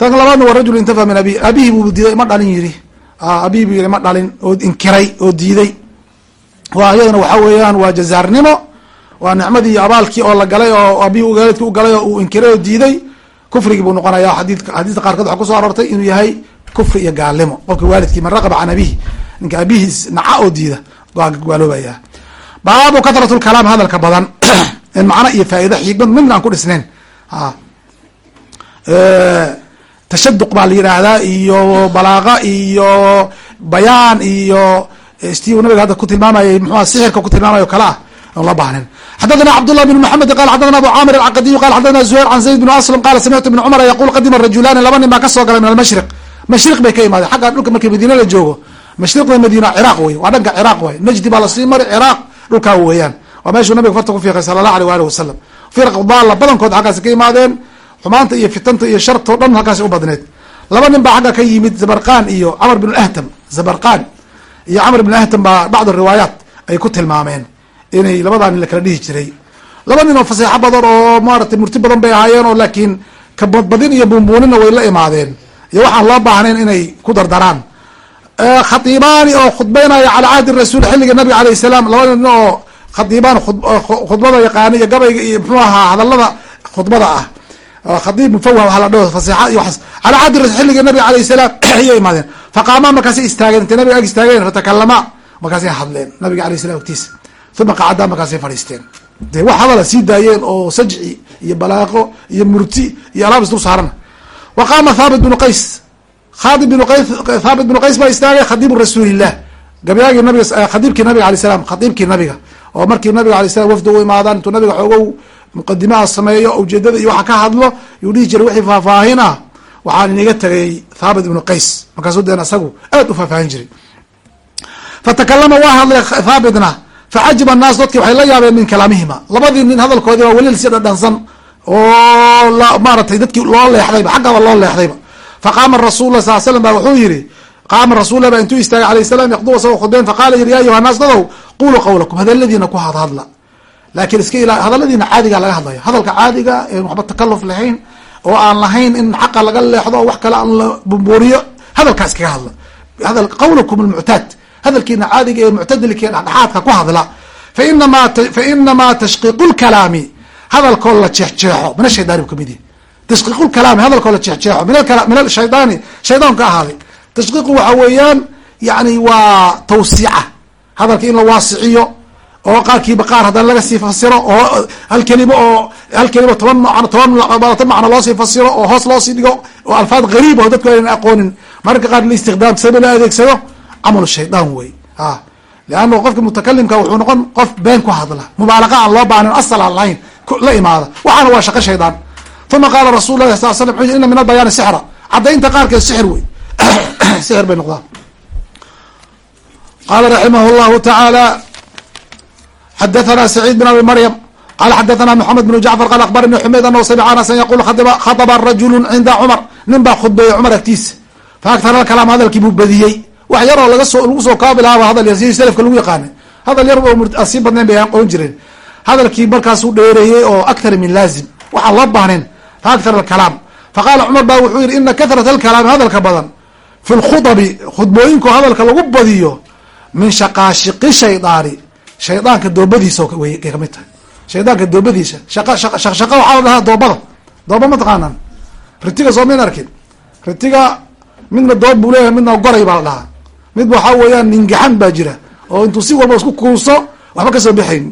tan labaadna waa rajul intafa min abi abihi buu diiday ma dhalin yiri abihi buu yiri ma dhalin oo inkiray oo diiday. Waa iyadana waxa weeyaan waa jazaarnimo waa nicmadii abaalkii oo la galay oo abihi waalidki u galay oo uu inkiray oo diiday. Kufrigii buu noqonaya xadiidka xadiista qaarkood waxa kuso aroortay inuu yahay kufri iyo gaalnimo. Qofka waalidkii man raqaba can abihi ninka abihiis naca oo diida gaaloobaya baabu katrat lkalaam hadalka badan. Macno iyo faa'ido xigmad midna aan ku dhisnayn tashaduq baa la yidhaahdaa iyo balaaqa iyo bayaan iyo sti nabiga hadda ku tilmaamayay mxua sixirka ku tilmaamayo kale ah on la baahnin xadathana cabdالlah بn mحamed qal xadathana abu camir alcaqadiyu qal xadathana zuhayr can zayd bn aslam qala samictu ibn cumara yaqul qadima rajulaani laba nin baa kasoo galay min almashriq mashriq bay ka imaadeen xagga dhulka markii madiina la joogo mashriqda madiina ciraaq wey waa dhanka ciraaq way najdi baa lasii mari ciraaq dhulkaa weeyaan waa meeshuu nabiga farta ku fiiqay sala allah alيh waalih wasalam firaq daala badankood xaggaasi ka imaadeen xumaanta iyo fitanta iyo sharto dhan halkaasi u badneed laba nin baa xagga ka yimid zabarqan iyo camr bn ahtam zabarqan iyo camr bn ahtam baa bacd riwaayaat ay ku tilmaameen inay labadaa nin la kala dhihi jiray. Laba nin oo faseexo badan oo maratay murti badan bay ahaayeen oo laakiin kabadbadin iyo buunbuunina way la imaadeen. Iyo waxaan loo baahnayn inay ku dardaraan. Khatiibaani oo khudbeynaya calaa cahdi rasuul xilliga nabiga alayh salaam. Laba nin oo khatiibaan khudbada yaqaana iyo gabayga iyo mxuu ahaa hadalada khudbada ah khadiib mufawah waaa la dhaho faseexa iyo waxaas calaa cahdi rasul xilliga nabiga alayh salaam ayay imaadeen. Faqaamaa markaasay istaageen. Intay nabiga ag istaageen fatakalamaa markaasay hadleen nabiga alayh salam agtiisa uma qacadaa markaasay fadhiisteen. Dee wax hadala sii daayeen oo sajci iyo balaaqo iyo murti iyo alaab isdul saarana. Wa qaama thaabit bnu qays. Khaadi bnu qays thaabit bnu qays baa istaagay khadiibu rasuulillah. Gabyaagii nabiga khadiibkii nabiga alay salam khadiibkii nabiga. Oo markii nabiga alay salam wafdi u imaadaan intuu nabiga xoogow muqadimaha sameeyo ujeedada iyo waxa ka hadlo yuu dhihi jiray wixii faahfaahin ah waxaan iniga tagay thaabit ibnu qays. Markaasuu deen isagu aad u faahfaahin jiray. Fatakalama waa hadlay thaabitna facajiba annaas dadki waxay la yaabeen min kalaamihima. Labadii nin hadalkoodii baa weli si dhadhansan oo maaratay dadkii loo leexdayba xaggaba loo leexdayba. Faqaama rasul sal slam ba wuxuu yihi qaama rasulla ba intuu istaagay alayh salam yaqdu asagoo khudbeen faqala yiri ya ayuha naas dadow quluu qawlakum hadaladiina ku hadhadla laakiin iska ila hadaladiina caadiga laga hadlaya hadalka caadiga een waxba takaluf lahayn oo aan lahayn in xaqa laga leexdo wax kale aan la bumbuuriyo hadalkaas kaga hadla. Hadal qawlakum almuctaad hadalkiina caadiga ee muctadilka dhexdhexaadka ku hadla. Fainama fainamaa tashqiiqu lkalaami hadalkoo la jeexjeexo min ashaydaani bu ka mid yahi tashqiiqu lkalaami hadalkoo la jeexjeexo min ashaydaani shaydaan ka ahaaday. Tashqiiqu waxa weeyaan yani waa tawsiica. Hadalka in la waasiciyo oo qaarkiiba qaar haddana laga sii fasiro oo hal kelima oo hal kelima toban macno toban macno loosii fasiro oo hoos loosii dhigo oo alfaad gariib oo dadku aynan aqoonin. Mararka qaar listikhdaam saba la adeegsado camal shaydaan wey a leanna qofka mutakalimka wuxuu noqon qof been ku hadla mubaalaqa aan loo baanin asal aan lahayn la imaada. Waxaana waa shaqo shaydaan uma qaala rasul lah sal slam ina min albayaani sixra. Caddaynta qaarkeed sixir wey sixir bay noqdaan. Qala raximah llahu tacaala xadathana saciid bin abi maryam qala xadathana moxamed bn jacfar qala akbarani xumayd anahu samica anasan yaqul khaطba rajulu cinda cumar nin baa khudbeeyey cumar agtiisa faagtara alkalaam hadalkii buu badiyey wax yaroo laga soo lagu soo kaabi lahaaba hadal yar sidii selafka lagu yaqaanay hadal yar oo sii badnayn bay qoon jireen hadalkii markaasuu dheereeyey oo akthar min laazim waxaan loo baahnayn faakthar alkalaam faqaala cumar baa wuxuu yihi ina kathrat alkalaami hadalka badan fi lkhudabi khudbooyinku hadalka lagu badiyo min shaqaashiqi shaydaani shaydaanka doobadiisa way ka mid tahay. Shaydaanka doobadiisa shaqa shaqa waxaa la dhahaa doobada. Dooba ma taqaanaan. Ritiga soo mayn arkin. Ritiga midna doob buu leeyahay midna goray baa la dhahaa. Mid waxaa weeyaan ningaxan baa jira oo intuu si walba isku kuuso waxba ka soo bixayn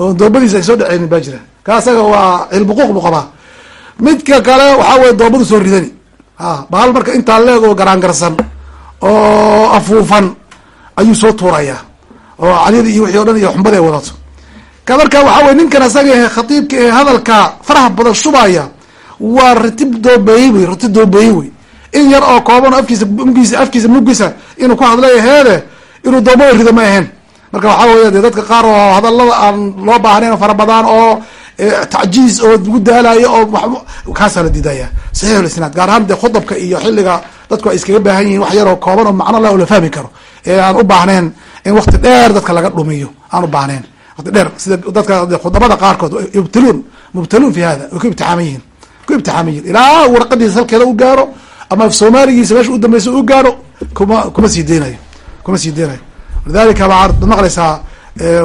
oo doobadiisa ay soo dhaceynin baa jira. Ka asaga waa cilbuquuq buu qabaa. Midka kale waxaa weye doobadu soo ridani. A bahal marka intaa leeg oo garaangarsan oo afuufan ayuu soo tuurayaa oo calyada iyo wixii o dhan iyo xumbada ay wadato. Ka marka waxaa weye ninkan asaga khatiibka ee hadalka faraha badan shubaya waa riti doobeeyey wey riti doobeeyey wey. In yar oo kooban afkiisa mgiisa afkiisa muggiisa inuu ku hadlay heede inuu doobo rido ma ahayn marka waxaa weya de dadka qaar oo hadalada aan loo baahnayn fara badan oo tacjiiz oo lagu daalayo oo kaasaa la diidaya. Saxiix isnaad gaar ahaan de khudabka iyo xilliga dadku ay iskaga baahan yihiin wax yar oo kooban oo macno lah oo la fahmi karo. Ee aan u baahnayn in wakti dheer dadka laga dhumiyo aan u baahnayn waqti dheer sida dadka khudabada qaarkood yubtiluun mubtaluun fi hada way ku ibtixaaman yihiin ku ibtixaaman yihin ilaa warqadiisa halkeeda u gaaro ama af soomaaligiisa meesha u dambeysa u gaaro kuma kuma sii deynayo kuma sii deynayo walidalika baad maqlaysaa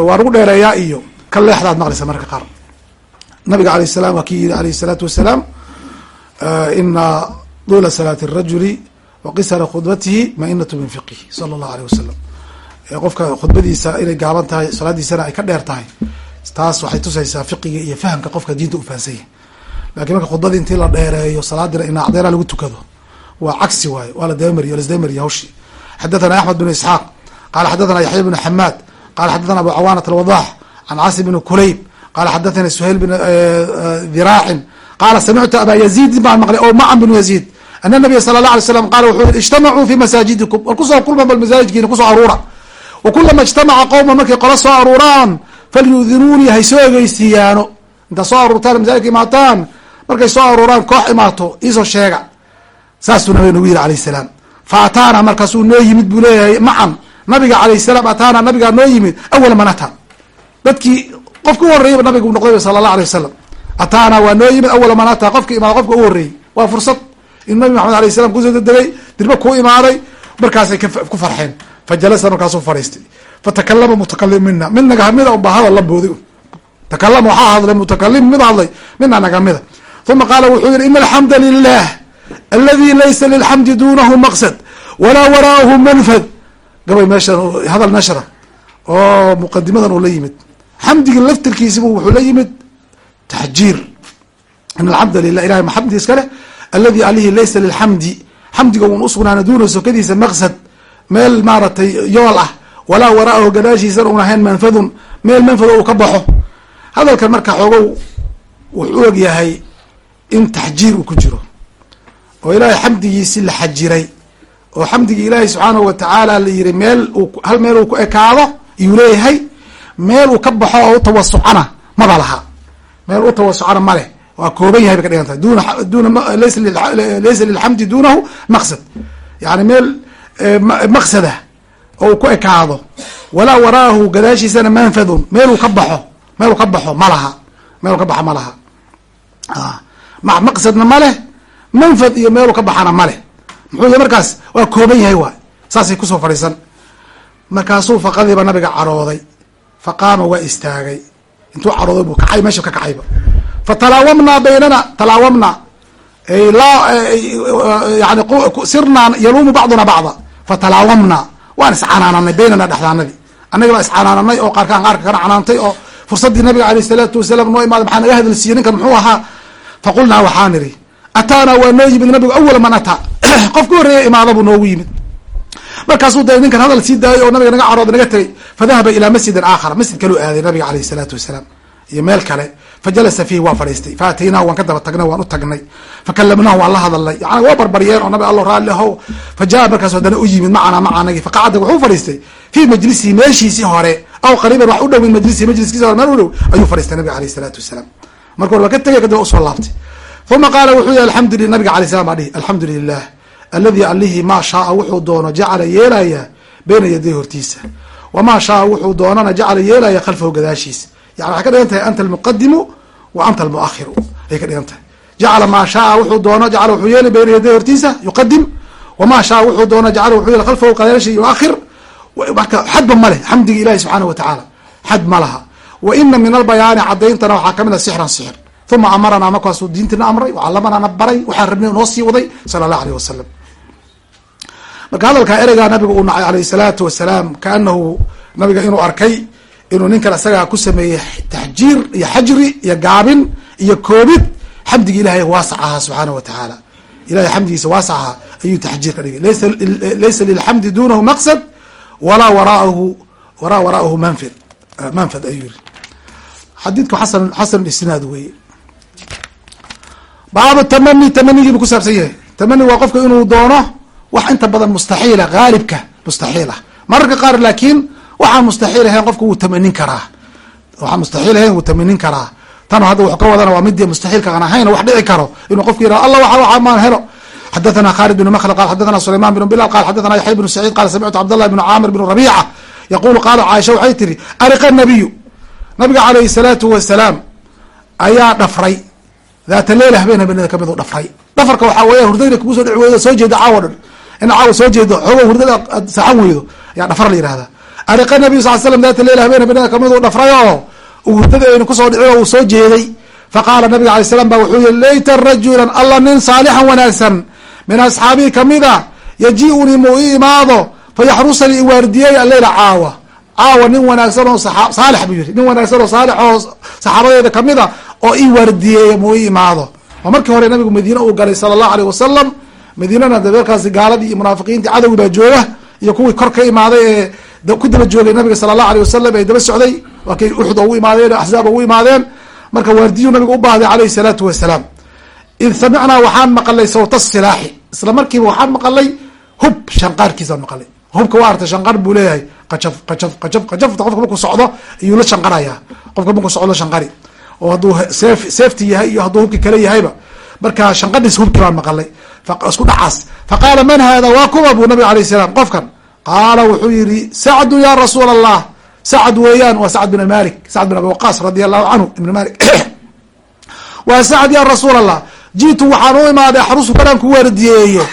waa lagu dheereeyaa iyo ka leexdaad maqlaysaa marka qaar nabiga alayh salam waa kii yiri alayh الsalaatu wasalaam ina dula salaati الrajuli wa qisara khudbatihi mainat min fiqihi sala اllahu alيh wasalam qofka khudbadiisa inay gaaban tahay salaadiisana ay ka dheer tahay. Taas waxay tusaysaa fiqiga iyo fahamka qofka diinta ufahansanya laakiin marka khudbadii intii la dheereeyo salaadina inaacdeera lagu tukado waa cagsi waaye waa la dabamariy lasdabamariya hawshi. Xadathana axmed bn isxaaq qala xadathana yaxya bn xamaad qala xadathana abu cawaanat alwadax can casim bn kulayb qala xadathani suhayl bn dhiraacin qala samictu aba yaziidin baan maqlay o macan bnu yaziid ana nabiya sala la alay slam qala wuxuu yihi ijtamacuu fi masaajidikum war ku soo kulma bal masaajidkiina ku soo aruura wa kulama ijtamaca qowma markay qola soo aruuraan falyudinuunii hay soo egeysiiyaano intaad soo aruurtaan masaajidka imaataan markay soo aruuraan koox imaato iisoo sheega. Saasuu nabiga nagu yihi alayh salaam. Fa ataana markaasuu noo yimid buu leeyahay macan nabiga alayh salaam ataana nabigaa noo yimid awala man ata dadkii qofka u horreeyayba nabigu noqday sala allah alay wasalam ataana waa noo yimid awala man ata qofka imaada qofka u horreeyey waa fursad in nabi maxamed alayh salam ku soo degay dirba kuu imaaday markaasay ku farxeen fa jalasa markaasuu fadhiistay fatakalama mutakalim mina mid naga hamida unba hadal la booday takalama waxaa hadlay mutakalim mid hadlay midna naga mida uma qaala wuxuu yihi ina alxamda lilah aladi laysa lilxamdi dunahu maqsad walaa waraahu manfad gabay meeshan hadal nashra oo muqadimadan uu la yimid xamdigi laftirkiisibu wuxuu la yimid taxjiir in alxamda lilah ilahay maxamdi iska leh laysa lilxamdi xamdiga un usugnaana duuna sokadiisa maqsad meel maaratay yool ah walaa waraahu gadaashiisan un ahayn manfadun meel manfad uu ka baxo. Hadalkan marka xoogow wuxuu og yahay in taxjiir uu ku jiro oo ilaahay xamdigiisi la xajiray oo xamdigii ilaahay subxaanahu watacaala la yiri meel uu hal meel uu ku ekaado iyuu leeyahay meel uu ka baxo oo utawasucana maba laha. Meel utawasucana ma leh waa kooban yahay bay ka dhigan tahay. Duna duna laysa lilxamdi dunahu maqsad. Yani meel maqsada oo uu ku ekaado walaa waraahu gadaashiisana manfadun meeluu ka baxo meeluu ka baxo ma laha meeluu ka baxo ma laha maqsadna ma leh manfad iyo meeluu ka baxana ma leh muxuu yahy markaas waa kooban yahay waay saasay ku soo fadhiisan markaasuu faqadiiba nabiga carooday fa qaama waa istaagay intuu carooday buu kacay meesha ka kacayba fa talaawamnaa baynana talaawamnaa yani sirnaa yaluumu bacduna bacda fatalaawamna waan iscanaananay baynana dhexdaanadii annaga baa iscanaananay oo qaarkaan qaarka kana canaantay oo fursaddii nabiga aleyh salaatu wasalaam noo imaada maxaa naga hadalsiiyey ninkan muxuu ahaa? Faqulnaa waxaa nidhi ataanaa waa noo yimid nabigu awala man ataa. Qof ka horreeya imaada buu noogu yimid. Markaasuu da ninkan hadal sii daayay oo nabiga naga carooda naga tegay fadahaba ilaa masjidin aakhara masjid kaluu aaday nabiga aleyh salaatu wasalaam. Iyo meel kale fajalasa fiihi waa fadhiistay faataynahu waan ka daba tagnay waan u tagnay fakalamnahu waan la hadalnay yani waa barbaryeen oo nabi allo raalli ahow fa haddana u yimid macanaa macanagi faqacada wuxuu fadhiistay fii majlisihi meeshiisii hore aw qariiban wax u dhow min majlisihi majliskiisi hore meel u dhow ayuu fadhiistay nabiga aleyh salaatu wasalaam marka hore waa ka tegay kadib u soo laabtay uma qaala wuxuu yihi alxamdu li nabiga alay salam baa dhihi alxamdu lilah aladi allihii maa shaaa wuxuu doono jacala yeelaya bayna yaday hortiisa wamaa shaaa wuxuu doonana jacala yeelaya khalfahu gadaashiisa yani waxay ka dhigan tahay anta almuqadimu wa anta almuakhiru. Ayay ka dhigan tahay. Jacala maa shaaa wuxuu doono jacala wuxuu yeeli bayna yaday hortiisa yuqadim wamaa shaaa wuxuu doono jacala wuxuu yeeli khalfahu gadaashii yuakhir marka xadba ma leh xamdiga ilahi subxaanahu watacaala xad ma laha. Wa ina min albayaani cadayntana waxaa ka mid a sixran sixir. Uma amaranaa markaasuu diintina amray calamanaana baray waxaan rabnay noo sii waday sala allah aleyh wasalam marka hadalkaa ereygaa nabiga uu nacay alayh salaatu wasalaam kaanahu nabiga inuu arkay inuu ninkan isagaa ku sameeyey taxjiir iyo xajri iyo gaabin iyo koobid xamdigi ilahay waasac ahaa subxaana wa tacaala. Ilahay xamdigiisa waasac ahaa ayuu taxjiir ka dhigay. Laysa lilxamdi dunahu maqsad walaa waraahu walaa waraahu manfid. Manfad ayuu yiri xadiidku xasan xasan isnaad weeye. Baabu tamani tamanigiibu ku saabsan yahay. Tamani waa qofka inuu doono wax inta badan mustaxiila haalibka mustaxiil ah mararka qaar laakiin waxaan mustaxiil ahayn qofka wuu tamanin karaa. Waxaan mustaxiil ahayn wuu tamanin karaa. Tan hadda wuxuu ka wadana waa midii mustaxiilka aan ahayn wax dhici karo. Inuu qofka yiraahdo allah waxa waxa maan helo. Xadathana khalid bn makhl qal xadathana sulayman bn bilal qal xadathana yaxya bn saciid qala samictu cabdallah bn caamir bn rabiica yaqulu qaala caaisha waxay tiri ariqa nabiyu. Nabiga calayhi salaatu wasalaam ayaa dhafray. Daata leila habeen habeenada ka mid u dhafray. Dhafarka waxaa weya hurdada kugu so dhici weydo soo jeeda caawo dhan. In caawa soo jeedo xoogo hurdada saxan weydo ayaa dhafar la yihahda ariqa nabiyu sal slam daata leila habeen habeenada ka mid u dhafray oo hurdada aynu ku soo dhicin oo uu soo jeeday. Faqaala nabiga alay slam ba wuxuu yihi layta rajulan alla nin saalixan wanaagsan. Min asxaabii kamida yaji-unii mu i imaado fayaxrusanii iwaardiyey aleyla caawa. Caawa nin wanaagsan oo saalix buu yihi nin wanaagsan oo saalix oo saxaabadeeda kamida oo i waardiyeeya mu i imaado. Oo markii hore nabigu madiine uu galay sala allahu aleyh wasalam madiinana dabeerkaasi gaaladii iyo munaafiqiintii cadowgi baa jooga iyo kuwii kor ka imaaday ee ku daba joogay nabiga sala allahu aleyh wasalam ee daba socday. Waa kay uxud ugu imaadeen axzaab ugu imaadeen. Marka waardiyu nabigu u baahday caleyhi salaatu wasalaam. Id samicnaa waxaan maqalay sawta silaaxi. Isla markiiba waxaan maqalay hub shanqaarkiisaan maqalay. Hubka waa artay shanqar buu leeyahay. Qajaf qajaf qajaf qajafta qofka markuu socdo ayuu la shanqaraya. Qofka markuu socdo shanqari. Oo hadduu sef safety yahay iyo hadduu hubki kale yahayba marka shanqadhiis hubkii baan maqalay. Isku dhacaas. Faqaala man hada waa kuwa buu nabiga alayh salaam. Qofkan qaala wuxuu yihi sacdu ya rasuula allah sacd weeyaan waa sacd bin malik sacd bin abi waqaas radi allahu canhu ibn malik waa sacd ya rasuul allah jitu waxaan u imaaday axrusuka inaan ku waardiyeeyo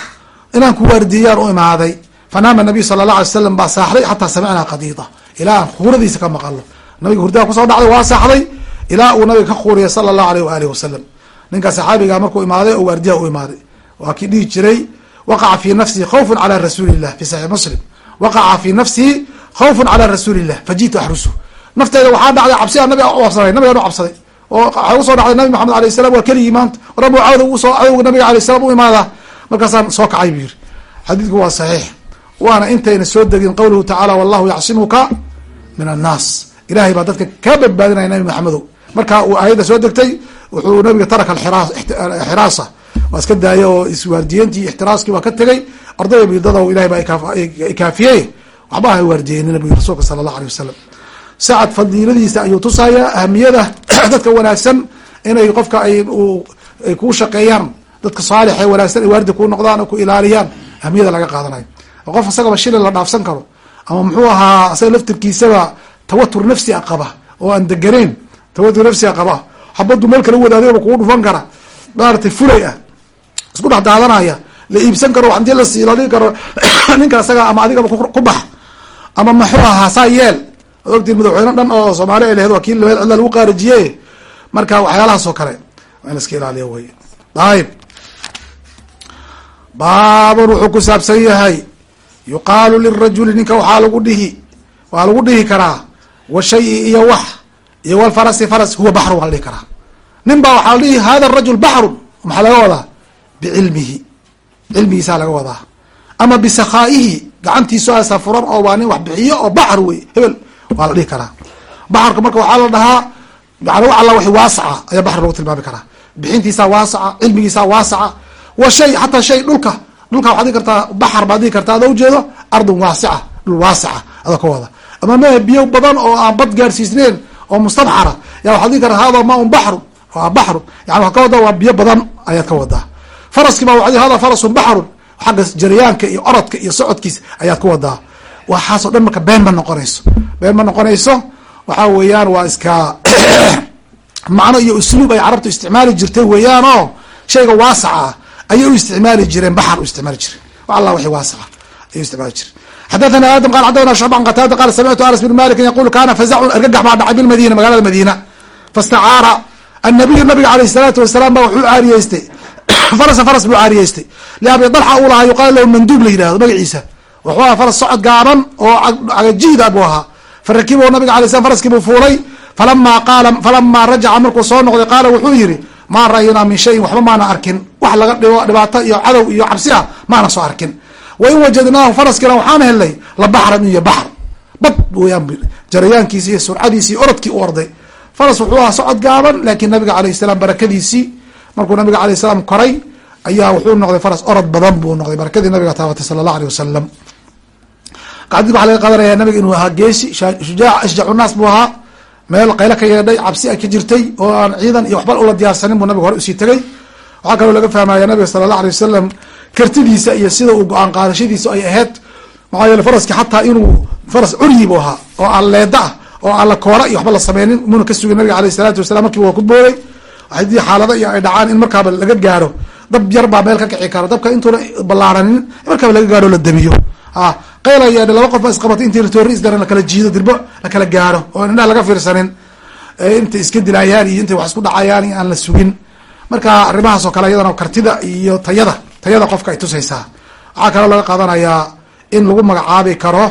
inaan ku waardiyeeyaan u imaaday. Fanaama nabiy sala allah alay slam baa saaxday xataa samicnaa qadiida ilaa aan kuuradiisa ka maqalo nabiga hurdaa ku soo dhacday waa saaxday ilaa uu nabiga ka kuuriyay sala allahu aleyh waalihi wasalam ninkaa saxaabiga markuu imaaday oo waardiyaha u imaaday. Waa kii dhihi jiray waqaca fi nafsihi khawfun cala rasuuli illah fi saxiix muslim waqaca fi nafsihi khawfun cala rasuuli illah fajitu axrusu nafteeda waxaa dhacday cabsiyaa nabiga u cabsaday nabigaan u cabsaday oo waxay u soo dhacday nabi maxamed alayh salam waa keligii maanta rabu cawda u soo cadowga nabiga alayh salam u imaadaa markaasaan soo kacay buu yiri xadiidku waa saxiix waana intayna soo degin qowluhu tacaala wallahu yacsimuka min annaas ilahay baa dadka kaa badbaadinaya nabi maxamedow marka uu aayadda soo degtay wuxuu nabiga taraka xiraasa waa iska daaya oo iswaardiyeyntii ixtiraaskii waa ka tegay ardayda biidada ilahay baa ikaafiyey waxba ha waardiyeynina bu rasuulka sala allahu aleyh wasalam sacad fadiiladiisa ayuu tusayaa ahamiyada dadka wanaagsan inay qofka ay kuu shaqeeyaan dadka saalix ee wanaagsan ay waardi kuu noqdaan oo ku ilaaliyaan ahamiyada laga qaadanayo. Qof isagaba shilin la dhaafsan karo ama muxuu ahaa isaga laftirkiisaba tawatur nafsi a qaba oo aan deganayn tawatur nafsi qaba xabaddu meel kala wadaadaba kugu dhufan kara maaratay fulay ah isku dhex daadanaya la iibsan karo haddii la siila dhigi karo ninka isaga ama adigaba ku bax ama muxuu ahaa saa yeel. Ad ogtiin madaxweyne dhan oo soomaali ay laheyd waa kii meel cidla lagu qaarijiye marka waxyaalahaas oo kale waa in iska ilaaliyo wey ayib. Baabun wuxuu ku saabsan yahay yuqaalu lirajuli ninka waxaa lagu dhihi waa lagu dhihi karaa washayi iyo wax iyo walfarasi faras huwa baxrun waa la dhihi karaa. Nin baa waxaa la dhihi hada rajul baxrun maxaa laga wadaa? Bicilmihi cilmigiisaa laga wadaa. Ama bisakhaa'ihi gacantiisu asa furan oo waa nin wax bixiyo oo baxr wey hebel waa la dhihi karaa. Baxarka marka waxaa la dhahaa yani wax alla wax waasaca ayaa baxr lagu tilmaami karaa. Bixintiisaa waasaca cilmigiisaa waasaca. Wa shay xataa shay dhulka dhulka waxaad dhigi kartaa baxar baad dhigi kartaa adoo ujeedo ardun waasica dhul waasica adoo ka wada ama mehe biyo badan oo aan bad gaarsiisneen oo mustabxara ya waxaad dhigi kartaa hada ma un baxru waa baxru yani waxaa ka wadaa waa biyo badan ayaad ka wadaa faraski baa hada farasun baxrun xagga jaryaanka iyo orodka iyo socodkiisa ayaad ku wadaa. Waxaasoo dhan marka been ma noqonayso. Been ma noqonayso waxaa weeyaan waa iska macno iyo usluub ay carabtu isticmaali jirtay weeyaan oo shayga waasaca ah ayay u isticmaali jireen baxar u isticmaali jireen wax alla wixii waasaca ayay isticmaali jireen xadathana aadam qal xadathana shucba an qataada qala samictu anas bin malikin kana fazacun argagax baa dhacay bilmadina magaalada madiina. Fastacaara annabiyu nabiga alayh salaatu wasalaam baa wuxuu caariyeystay farasa faras buu caariyeystay. Liabi dalxa uu lahaa yuqaal lahu manduub la yidhahdo magaciisa. Wuxuu ahaa faras socod gaaban oo cagajiida buu ahaa. Farakibo nabiga alay slam faraskii buu fuulay. Falama qaala falamaa rajaca markuu soo noqday qaala wuxuu yihi maa ra'aynaa min shayin waxba maana arkin. Wax laga dhibo dhibaato iyo cadow iyo cabsi ah maana soo arkin. Wain wajadnaahu faraskiina waxaan helnay la baxran iyo baxr. Bad weyaan jarayaankiisi iyo surcadiisi orodkii u orday. Faras wuxuu ahaa socod gaaban laakiin nabiga alayh salaam barakadiisii markuu nabiga alayh salaam koray ayaa wuxuu noqday faras orod badan buu noqday. Barakadii nabiga taabatay sala allah aleyh wasalam qadid waxaa laga qadanaya nabiga inuu ahaa geesi shujaac ashjacu naas buu ahaa. Meel qaylo ka yeedhay cabsi ay ka jirtay oo aan ciidan iyo waxba ula diyaarsanin buu nabiga hore u sii tegay. Waxaa kaloo laga fahmaya nabiga sala allah alay wasalam kartidiisa iyo sida uu go'aan qaadashadiisu ay ahayd. Maxaa yeele faraski xataa inuu faras curyi buu ahaa oo aan leeda ah oo aan la koola iyo waxba la sameynin muna ka sugin nabiga aleyh salaatu wasalam markiiba waa ku booday haddii xaalado iyo ay dhacaan in markaaba laga gaaro dab yar baa meel ka kici karo dabka intuuna ballaaranin markaaba laga gaaro la damiyo a qayla yeedha laba qof ba isqabatay intii toori isgaran lakala jiido dirbo lakala gaaro oo indhaha laga fiirsanin. Intay iska dilayaan iyo intay wax isku dhacayaan iyo aan la sugin. Marka arrimahaas oo kale iyadana kartida iyo tayada tayada qofka ay tusaysaa. Waxaa kaloo laga qaadanayaa in lagu magacaabi karo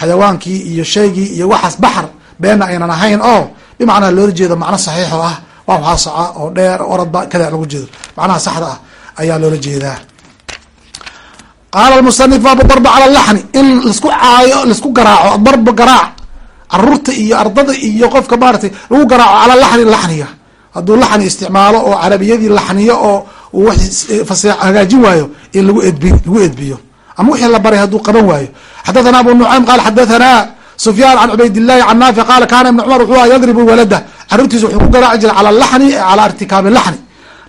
xayawaankii iyo shaygii iyo waxaas baxar beenna aynan ahayn. Oo bimacnaa loola jeedo macno saxiix ah waa waxaa soca oo dheer orodba kada lagu jeedo. Macnaha saxda ah ayaa loola jeedaa. Qaala musanif baabu darba cala laxni in la isku caayo la isku garaaco darba garaac carruurta iyo ardada iyo qofka maaratay lagu garaaco cala laxni laxniga. Hadduu laxni isticmaalo oo carabiyadii laxniyo oo uu fase hagaajin waayo in lagu edbi lagu edbiyo. Ama wixii la baray hadduu qaban waayo. Xadathana abu nucaym qaala xadathana sufyaan can cubaydillahi can naafic qaala kaana ibn cumar wuxuu yadribu walada. Caruurtiisa wuxuu ku garaaci jiray cala laxni calaa irtikaabi laxni.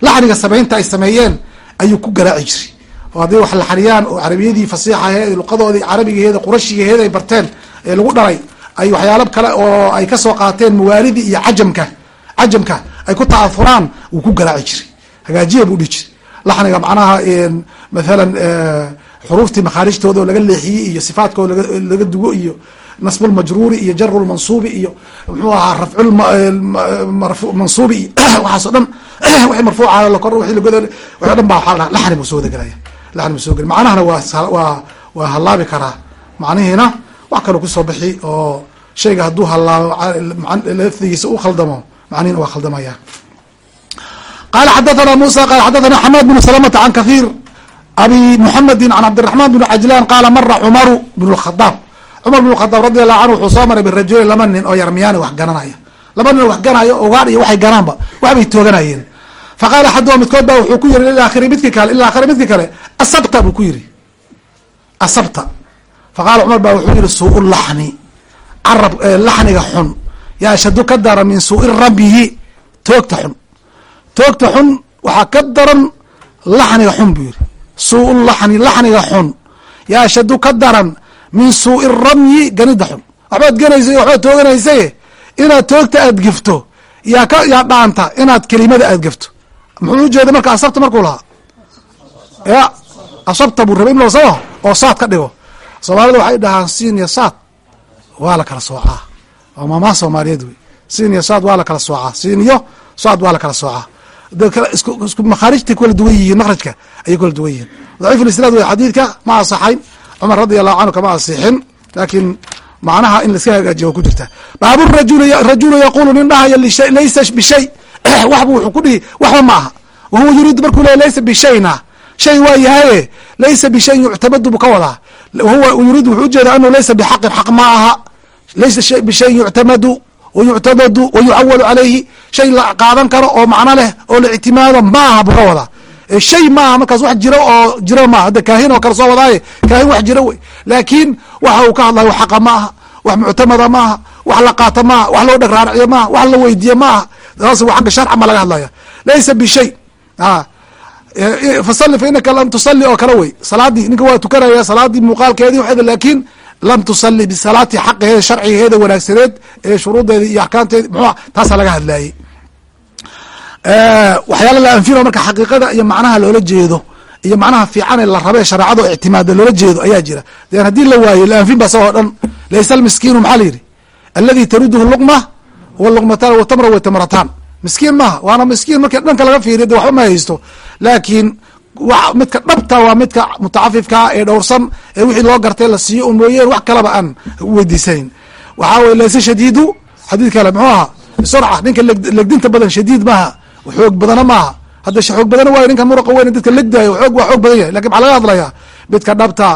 Laxniga samaynta ay sameeyeen ayuu ku garaaci jiray. Oo hadday wax laxniyaan oo carabiyadii fasiixaheed luqadoodii carabigaheeda qurashigaheed ay barteen ee lagu dhalay ay waxyaalo kale oo ay ka soo qaateen mawaalidii iyo cajamka cajamka ay ku ta'afuraan wuu ku garaaci jiray. Hagaajiya buu dhihi jiray. Laxniga macnaha mathalan xuruuftii makhaarijtooda oo laga leexiyey iyo sifaadkooda laga dugo iyo nasb lmajruuri iyo jaru lmansuubi iyo muxuu ahaa rafculmansuubi iyo waxaaso dhan wixii marfuuca lakor wii lagodo wixi o dhan baa waaa laxni buu soo wada gelaya laxni buu soo gelaya macnahana waa waa hallaabi karaa. Macnihiina wax kaloo ku soo bixi oo shayga hadduu hallaabo lafdigiisa u khaldamo macnihina waa khaldamaya. Qala xadathana musa qala xadathana xamaad bnu salamata can kahiir abi muxamedi can cabdiraxman bn cajlan qaala mara cumaru bn khadaab cumar bn khadaab radi allahu canhu wuxuu soo maray birajuli laba nin oo yarmiyaani wax gananaya laba nin wax ganaayo ogaadh iyo waxay ganaanba waxbay tooganayeen. Faqaala axaduha midkood baa wuxuu ku yiri ilakhiri midki kale ila akhiri midki kale asabta buu ku yiri asabta. Faqaala cumar baa wuxuu yihi suu laxni carab laxniga xun yaa ashadu ka dara min suui rabyihi toogta xun. Toogta xun waxaa ka daran laxniga xun buu yihi suu laxni laxniga xun yaa ashadu ka daran min suui ramyi ganida xun waxbaad ganaysa waxbaad tooganaysaye inaad toogta aad gifto. Yaa ka yaa dhaanta inaad kelimada aad gifto. Muxuu ujeeday marka asabta markuu lahaa? Ya asabta buu rabay in loo sao oo saad ka dhigo. Soomaalida waxay dhahaan siin iyo saad waa la kala soocaa. Waa maamaa soomaaliyeed wey. Siin iyo saad waa la kala soocaa. Siin iyo saad waa la kala soocaa. Isku makhaarijta kala duwan yihiin makrajka ayay kala duwan yihiin. Daciif isnaad wey xadiidka ma asaxayn cumar radi allahu canhu kama asixin laakiin macnaha in laiska hagaajiya wa ku jirta. Baabu rajulu yaqulu nin dhahaya laysa bishay waxbu wuxuu ku dhihi waxba ma aha. Wahuwa yuriidu markuu leya laysa bishayna shay waa yahaye laysa bishayin yuctamadu buu ka wadaa. Wahuwa yuriid wuxuu ujeeda anahu laysa bixaqin xaq ma aha. Laysa bishayin yuctamadu wayuctamadu wayucawalu calayhi shay la qaadan karo oo macno leh oo la ictimaado ma aha buu ka wadaa shay maaha markaas wax jiro oo jiro maaha hadda kaahin oo kale soo wadaaye kaahin wax jiro wey. Laakiin waxa uu ka hadlayo xaqa ma aha wax muctamada ma aha wax la qaato maaha wax loo dheg raaraciyo maaha wax la weydiiye ma aha. Taas agga sharca ma laga hadlaya. Laysa bishay. Fasali fa inaka lam tusali oo kale wey. Salaadii ninka waa tukanaya salaadii muuqaalkeedii waxeeda laakiin lam tusali bisalaati xaqaheeda sharcigeeda wanaagsaneed ee shuruudeeda iyo axkaamteedi muxua taasaa laga hadlayey waxyaala la anfino marka xaqiiqada iyo macnaha loola jeedo iyo macnaha fiican ee la rabe shareecado ictimaada loola jeedo ayaa jira. Den haddii la waayo la anfin ba sagoo dhan laysa almiskiinu maxaa la yidhi? Aladi taruduhu luqma wluqmatan watamra watamrataan miskiin maaha waana miskiin markii dhanka laga fiiriyo de waxba ma haysto. Laakiin midka dhabta waa midka mutacafifkaa ee dhowrsan ee wixii loo gartay la siiyo un mooyeen wax kalaba aan weydiisanayn waxaa weye layse shadiidu xadiid kale muxuu ahaa surca ninka legdinta badan shadiid maaha xoog badana maaha. Hadda xoog badana waayo ninka muruqa weyn dadka legdayo oog waa xoog badan yahay laakiin maxaa laga hadlayaa midka dhabta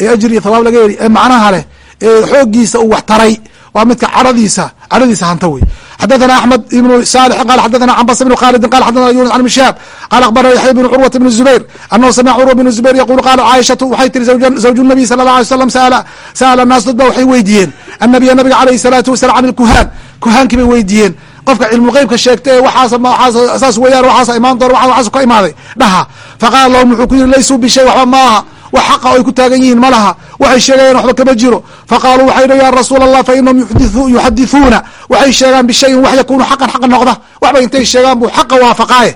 ee ajri iyo thawaab laga heli ee macnaha leh ee xoogiisa uu wax taray waa midka cadhadiisa cadhadiisa hanta wey xadathana axmed ibnu salix qala xadathana cambas ibnu khalidin qala xadathana yunus an mishaab qala akhbarana yaxya ibnu curwata ibnu zubayr anahu samica curwa ibnu zubayr yaqulu qala caaishatu waxay tiri zawju nabiy sala allah alay slam sala sa'ala naas dad ba waxay weydiiyeen annabiya nabiga calayhi salaatu wasalam can ilkuhaan kuhaankii bay weydiiyeen qofka cilmuqeybka sheegta ee waxaas saas weeyaan waxaas imaan doona waxaas ka imaaday. Dhaha. Faqaala lahum wuxuu ku yidhi laysuu bishay waxba maaha wax xaqa ay ku taagan yihiin ma laha. Waxay sheegayaan waxba kama jiro. Faqaaluu waxay dhi ya rasuula allah fa inahum yuxadithuuna waxay sheegaan bishayin wax yakunu xaqan xaqa noqda. Waxba intay sheegaan buu xaqa waafaqaaye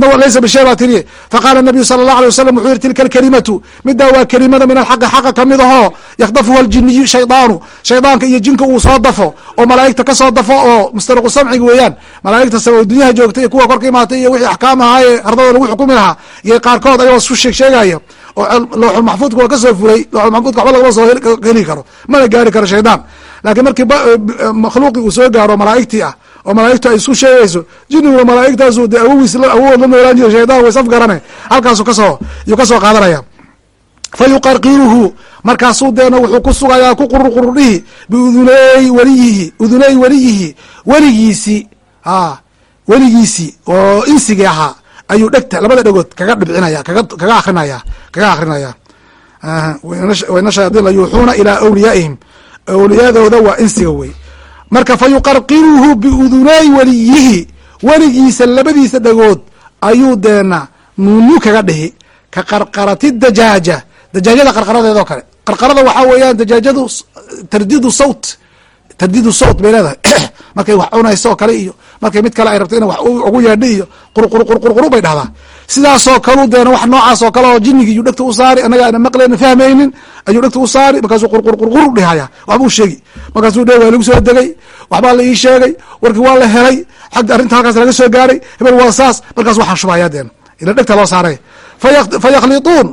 laysa bishay baa tiriye faqala nabiyu sala allah alay wasalam wuxuu yihi tilka alkalimatu middaa waa kelimada min alxaqi xaqa ka mid ahoo yakdafuha aljiniyu shaydaanu shaydaanka iyo jinka uu soo dafo oo malaa'igta ka soo dafo oo mustariqu samciga weeyaan malaa'igta oo dunyaha joogta iyo kuwa korka imaatay iyo wixii axkaam ahaaye ardada lagu xukumi lahaa iyo qaarkood ayagoo isku sheeg sheegaya oo looxulmaxfuudka waa ka soo fulay looxulmaxfuudka waxba lagama soo heli karo mana gaari karo shaydaan laakiin markii makhluuqii uu soo gaaro malaa'igtii ah oo malaa'igtu ay isku sheegayso jiniguna malaa'igtaasu awogiis awood la noolaan jira shaydaan way saf garane. Halkaasu ka soo yuu ka soo qaadanaya. Fa yuqarqiruhu markaasuu deena wuxuu ku sugayaa ku qururqurudhihi biuduney weliyihi uduney weliyihi weligiisii a weligiisii oo insigii ahaa ayuu dhegta labada dhegood kaga dhibcinaya kaga akrinaya kaga akrinaya wayna shayaadiin la yuuxuuna ilaa awliyaa'ihim. Awliyadooda waa insiga wey marka fa yuqarqiruhu biuduney weliyihi weligiisa labadiisa dhagood ayuu deena nuunu kaga dhihi ka qarqarati dajaaja dajaajada qarqaradeedoo kale. Qarqarada waxaa weeyaan dajaajadu tardiidu sawt tardiidu sawt bay leedahay. Markay wax cunayso oo kale iyo markay mid kale ay rabto ina wax ugu yeedha iyo qurqurqurqurquru bay dhahdaa sidaasoo kalu deena wax noocaas oo kale oo jinigi iyuu dhegta u saari annaga ana maqlayna fahmaynin ayuu dhegta u saari markaasuu qurqurqurquru dhihaya waxbuu sheegi markaasuu dhe waa lagu soo degay waxbaa la ii sheegay warkii waa la helay xagga arrinta halkaas laga soo gaaray hebel waa saas markaas waxaan shubaya deena ila dhegta loo saaray fa yakhliduun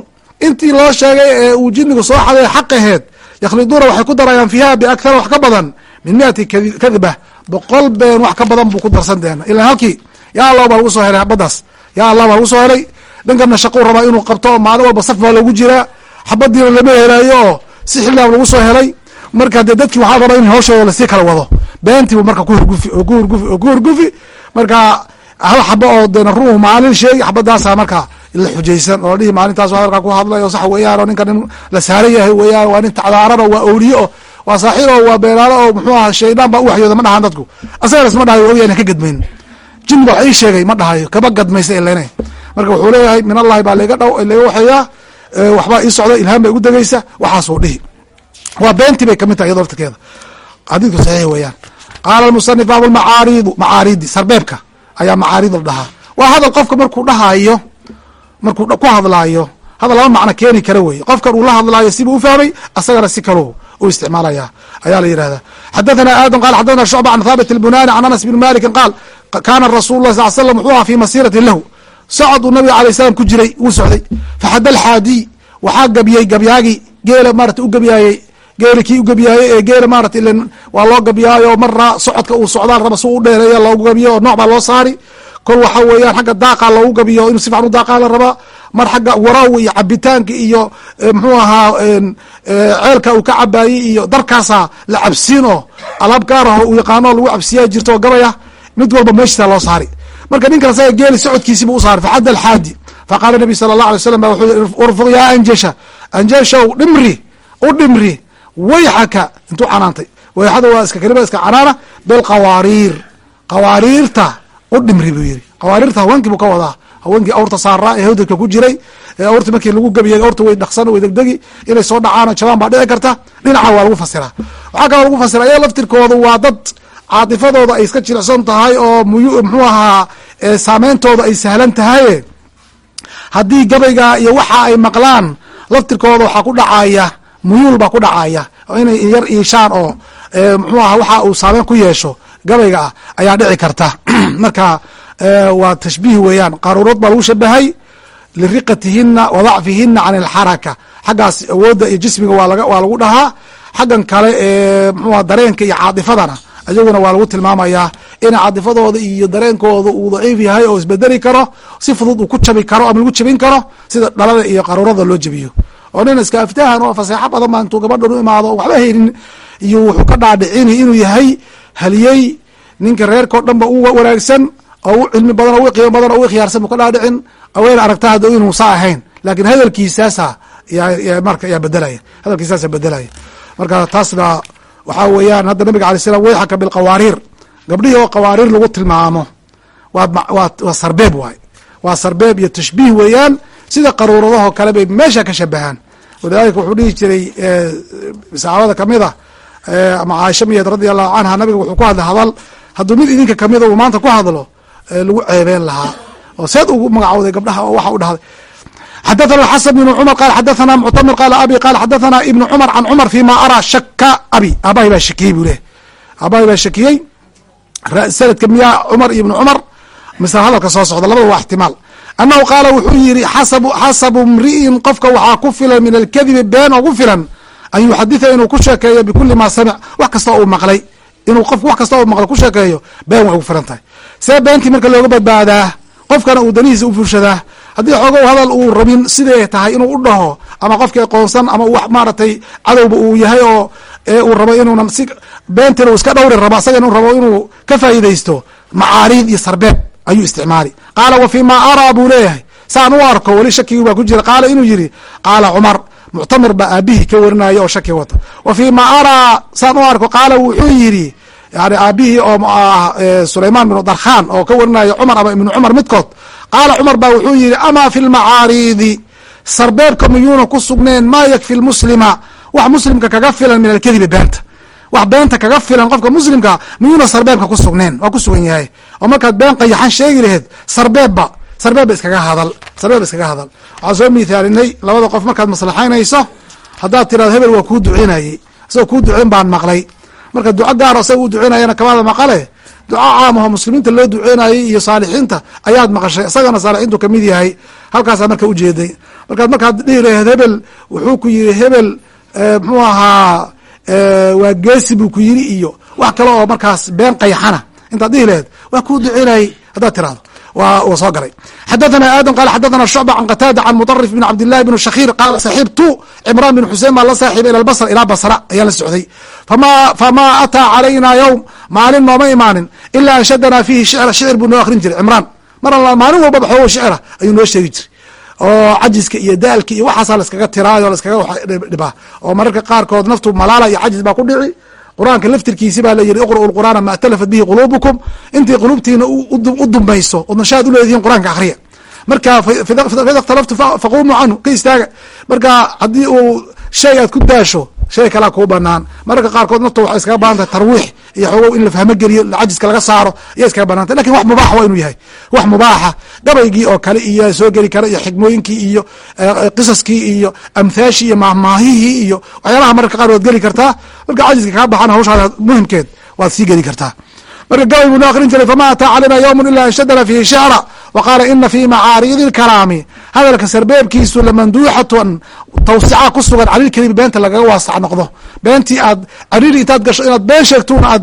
intii loo sheegay ee uu jinigu soo xaday xaqaheed yakhliduuna waxay ku darayaan fiiha biakthara wax ka badan min miati kadba boqol been wax ka badan buu ku darsan deena ilan halkii ya allah baa lagu soo helay xabadaas ya allah baa lagu soo helay. Dhankana shaquu rabaa inuu qabto maalin walba saf baa loogu jiraa. Xabadiina lama helaayo oo si xilliaab lagu soo helay. Marka dee dadkii waxaa rabaa in hawshooda la sii kala wado. Beentiibu marka ku hurgufi marka hal xabo oo dena ruu maalin sheegi xabadaasa marka la xujaysan oo dhihi maalintaas waa halkaa ku hadlay oo sax weeyaan oo ninka nin la saaran yahay weeyaan waa nin tacdaarano waa awliye o waa saaxir oo waa beenaalo oo muxuu aha shaydaan baa u waxyooda ma dhahaan dadku. Asaganas ma dhahayo ogya inan ka gadmayn jin wax ii sheegay ma dhahayo kaba gadmaysa ilene marka wuxuu leeyahay min allahi baa laga waxeeyaa waxbaa ii socda ilhaan bay igu degeysa waxaasuu dhihi. Waa beentii bay ka mid tahay iyado laftirkeeda xadiidku saxiix weeyaan. Qaala almusanif baabu lmacaaridu macaaridi sarbeebka ayaa macaariid la dhahaa. Waa hadal qofka markuu dhahayo markuu ku hadlaayo hadal laba macno keeni kara wey qofkan uu la hadlaayo sibuu ufahmay asagana si kaluu u isticmaalaya. Ayaa la yihahda xadathana aadam qal xadathana shucba can thaabit اlbunani can anas bn maliki qaal kaana rasul lah sal slam wuxuu ahaa fi masiratin lahu socod uu nabiga alay salam ku jiray wuu socday faxada alxaadi waxaa gabiyey gabyaagi geela maarata u gabyaayey geeli kii u gabyaayey ee geela maarata waa loo gabyaayo marna socodka uu socdaal raba si u dheereeya loogu gabiyo oo nooc baa loo saari kol waxa weeyaan xagga daaqa loogu gabiyo inuu si fiican u daaqaa la rabaa mar xagga waraw iyo cabitaanka iyo mxuu ahaa ceelka uu ka cabaayey iyo darkaasa la cabsiin oo alaab gaaraho uu yaqaano lagu cabsiyaa jirto oo gabaya mid walba meeshiisa loo saari. Marka ninkan asaga geeli socodkiisiibu u saaray faxadda alxaadi faqaala nabi sala allah alay slam ba wuxuu urfuq yaa anjesha anjeshow dhimri u dhimri wayxaka. Intuu canaantay. Wayxada waa iska kelima iska canaana bilqawaariir qawaariirta u dhimri buu yiri qawaariirta haweenkii buu ka wadaa. Haweenkii awrta saaraa ee hawdadka ku jiray ee awrta markii lagu gabiyay awrta way dhaqsan way degdegi inay soo dhacaan jabaan baa dhici karta. Dhinaca waa lagu fasiraa waxaa kaloo lagu fasira ayaga laftirkooda waa dad caatifadooda ay iska jilicsan tahay oo muxuu ahaa saameyntooda ay sahlan tahaye haddii gabayga iyo waxa ay maqlaan laftirkooda waxaa ku dhacaya muyuul baa ku dhacaya. Inay yar iishaan oo muxuu aha waxa uu saameyn ku yeesho gabayga ah ayaa dhici karta. Marka waa tashbiih weeyaan. Qaruurad baa lagu shabahay liriqatihina wa dacfihina can alxaraka xaggaas awoodda iyo jismiga waa lagu dhahaa. Xaggan kale ee mxuua dareenka iyo caatifadana iyaguna waa lagu tilmaamayaa in caatifadooda iyo dareenkooda uu daciif yahay oo isbedeli karo si fudud uu ku jabi karo ama lagu jebin karo sida dhalada iyo qaruurada loo jebiyo oo nin iska aftahan oo faseexo badan baa intuu gabadhan u imaado waxba haynin iyo wuxuu ka dhaadhicini inuu yahay haliyey. Ninka reerkao dhan ba u wanaagsan oo u cilmi badan oo u qiimo badan oo u khiyaarsan buu ka dhaadhicin. Aweyna aragta hadda inuu saa ahayn laakiin hadalkiisaasa marka yaa bedelaya hadalkiisaasa bedelaya marka taasna waxaa weeyaan hadda nabiga alay slam wayxaka bilqawaariir gabdhihii oo qawaariir lagu tilmaamo waa sarbeeb waay. Waa sarbeeb iyo tashbiih weeyaan sida qaruuradahoo kale bay meesha ka shabahaan walidaalika wuxuu dhihi jiray saxaabada ka mid a ama caaisha miyad radi allahu canha nabiga wuxuu ku hadlay hadal hadduu mid idinka kamida uu maanta ku hadlo lagu ceebeen lahaa. Oo seed ugu magacowday gabdhaha oo waxa u dhahday xadathana xasan bn cumar qal xadathana muctamir qala abi qala xadathana ibnu cumar can cumar fima araa shaka abi aabahay baa shakiyey buu leh aabahay baa shakiyey sanadka miyaa cumar ibnu cumar mise hadalka soo socda labada waa ixtimaal annahu qaala wuxuu yihi xasabu mri'in qofka waxaa ku filan min alkadibi been ku filan an yuxaditha inuu ku sheekeeyo bikuli ma samic wax kasta uu maqlay inuu qof wax kasta uu maqlay ku sheekeeyo been way ugu filan tahay see beentii marka looga badbaadaa qofkana uu danihiisa u furshadaa haddii xoogow hadal uu rabin siday tahay inuu u dhaho ama qofkii qoonsan ama wax maaragtay cadowba uu yahay oo uu rabo inuunan si beentina uu iska dhowri rabo asaga inuu rabo inuu ka faa'iidaysto macaariid iyo sarbeeb ayuu isticmaali. Qaala wa fii ma araa? buu leeyahay. Saan u arko weli shakigii baa ku jira. Qaala inuu yidhi qaala cumar muctamir baa aabihii ka warinaya oo shaki wata. Wa fii ma araa? Saan u arko qaala wuxuu yidhi yani aabihii oo sulayman binu darkhan oo ka warinaya cumar ama ibnu cumar midkood qaala cumar baa wuxuu yihi ama fi lmacaariidi sarbeebka miyuuna ku sugneen? Maa yakfi lmuslima wax muslimka kaga filan min alkadibi beenta. Wax beenta kaga filan qofka muslimka miyuuna sarbeebka ku sugneen? Waa ku sugan yahay. Oo markaad been qayaxan sheegi laheed sarbeebba sarbeebba iskaga hadal sarbeebba iskaga hadal. Waxaan soo mithaalinay labada qof markaad maslaxaynayso haddaad tiraado hebel waa kuu duceynayey isagoo kuu duceyn baan maqlay. Marka duco gaaro isaga u duceynayana kamaada maqale duco caamaho muslimiinta loo duceynayay iyo saalixiinta ayaad maqashay. Isagana saalixiintu ka mid yahay. Halkaasaa marka ujeeday markaad markaad dhihi laheed hebel wuxuu ku yihi hebel muxuu ahaa waa geesi buu ku yiri iyo wax kale oo markaas been qayaxana intaad dhihi laheed waa kuu duceynayay haddaad tirahdo soo galay. Xadathana aadam qala xadathana shucba can qataada can muطarif bn cabdillahi bn shakhir qaala saxibtu cimraan bin xusein baa la saaxiibay ila basra ilaa basra ayaa la socday. Fama famaa ataa calayna yowm maalin nooma imaanin ilaa anshadanaa fiihi shicra shicir buu noo akrin jiray cimraan. Mar alla maalin walbaba xoogo shicra ayuu oo cajiska iyo daalka iyo waxaasaa laskaga tiraayo laskaga dhibaa oo mararka qaarkood naftu malaala iyo cajis baa ku dhici qur'aanka laftirkiisi baa la yihi iqra'u lqur'aana ma atalafat bihi quluubukum. Intii quluubtiina u dumbayso ood nashaad u leedihiin qur'aanka akhriya. Marka fida ikhtalaftu faquumuu canhu ka istaaga marka haddii uu shay aad ku daasho shay kalaa kuu banaan mararka qaarkood naftu waxay iskaga baahan tahay tarwiix iyo xoogow in la fahmo geliyo cajiska laga saaro ayay iskaga banantay laakiin wax mubaaxa waa inuu yahay. Wax mubaaxa gabaygii oo kale iyo soo geli kara iyo xikmooyinkii iyo qisaskii iyo amhaashii iyo mahmaahihii iyo waxyaalaha mararka qaar waad geli kartaa. Marka cajiska kaa baxana hawshaada muhimkeed waad sii geli kartaa. Marka gabay buu noo akrin jiray fama ataa calina yowmun ila anshadana fihi shicra wa qaala ina fi macaaridi lkalaami hadalka sarbeebkiisu lamanduuxatan tawsica ku sugan calilkelibi beenta lagaga waasac noqdo beentii aad cariri intaad gasho inaad been sheegtun aad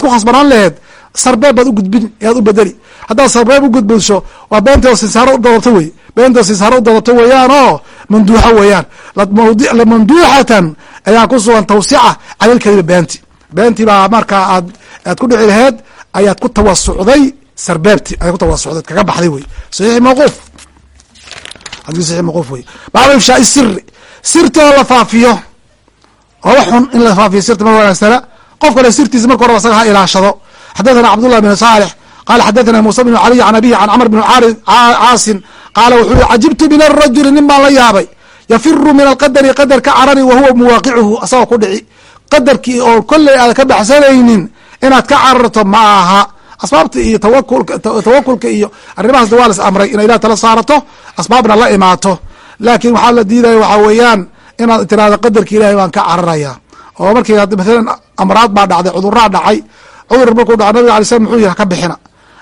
ku khasbanaan laheed sarbeeb baad ugudbin ayaad u bedeli haddaad sarbeeb ugudbisho waa beenta sinsaaro u dadato wey beenta sinsaaro u dadato weeyaan manduuxo weeyaan lamanduuxatan ayaa ku sugan tawsica calilkelibi beenti beentii baa markaa aad aad ku dhici laheed ayaad ku tawasucday sarbeebti ayaad ku tawasucday kaga baxday wey saxiix mawquuf. Hadii saxiix mawquuf wey bacda ifshaai siri sirti oo la faafiyo. Oo wax xun in la faafiyo sirta ma wanaagsana qof kale sirtiisa marka horeba asaga ha ilaashado. Xadathana cabdullah bin saalix. Qala xadathana muuse bn caliy can abihi can camr bn caasin. Qaala wuxuu yihi cajibtu min arajuli nin baan la yaabay. Yafiru min alqadari qadar ka carari wa huwa muwaaqicuhu. Asagoo ku dhici qadarkii oo kolley aad ka baxsanaynin inaad ka cararto ma aha asbaabta iyo tawakulka iyo arrimahaas waa las amray ina ilah tala saarato asbaabna la imaato. Laakin waxaa la diidaya waxaa weeyaan inaad tirahdo qadarka ilahay baan ka cararaya. Oo markii maalan amraad baa dhacday cuduraa dhacay cudur markuu dhaco nabig alay slam muxuu yihi haka bixina.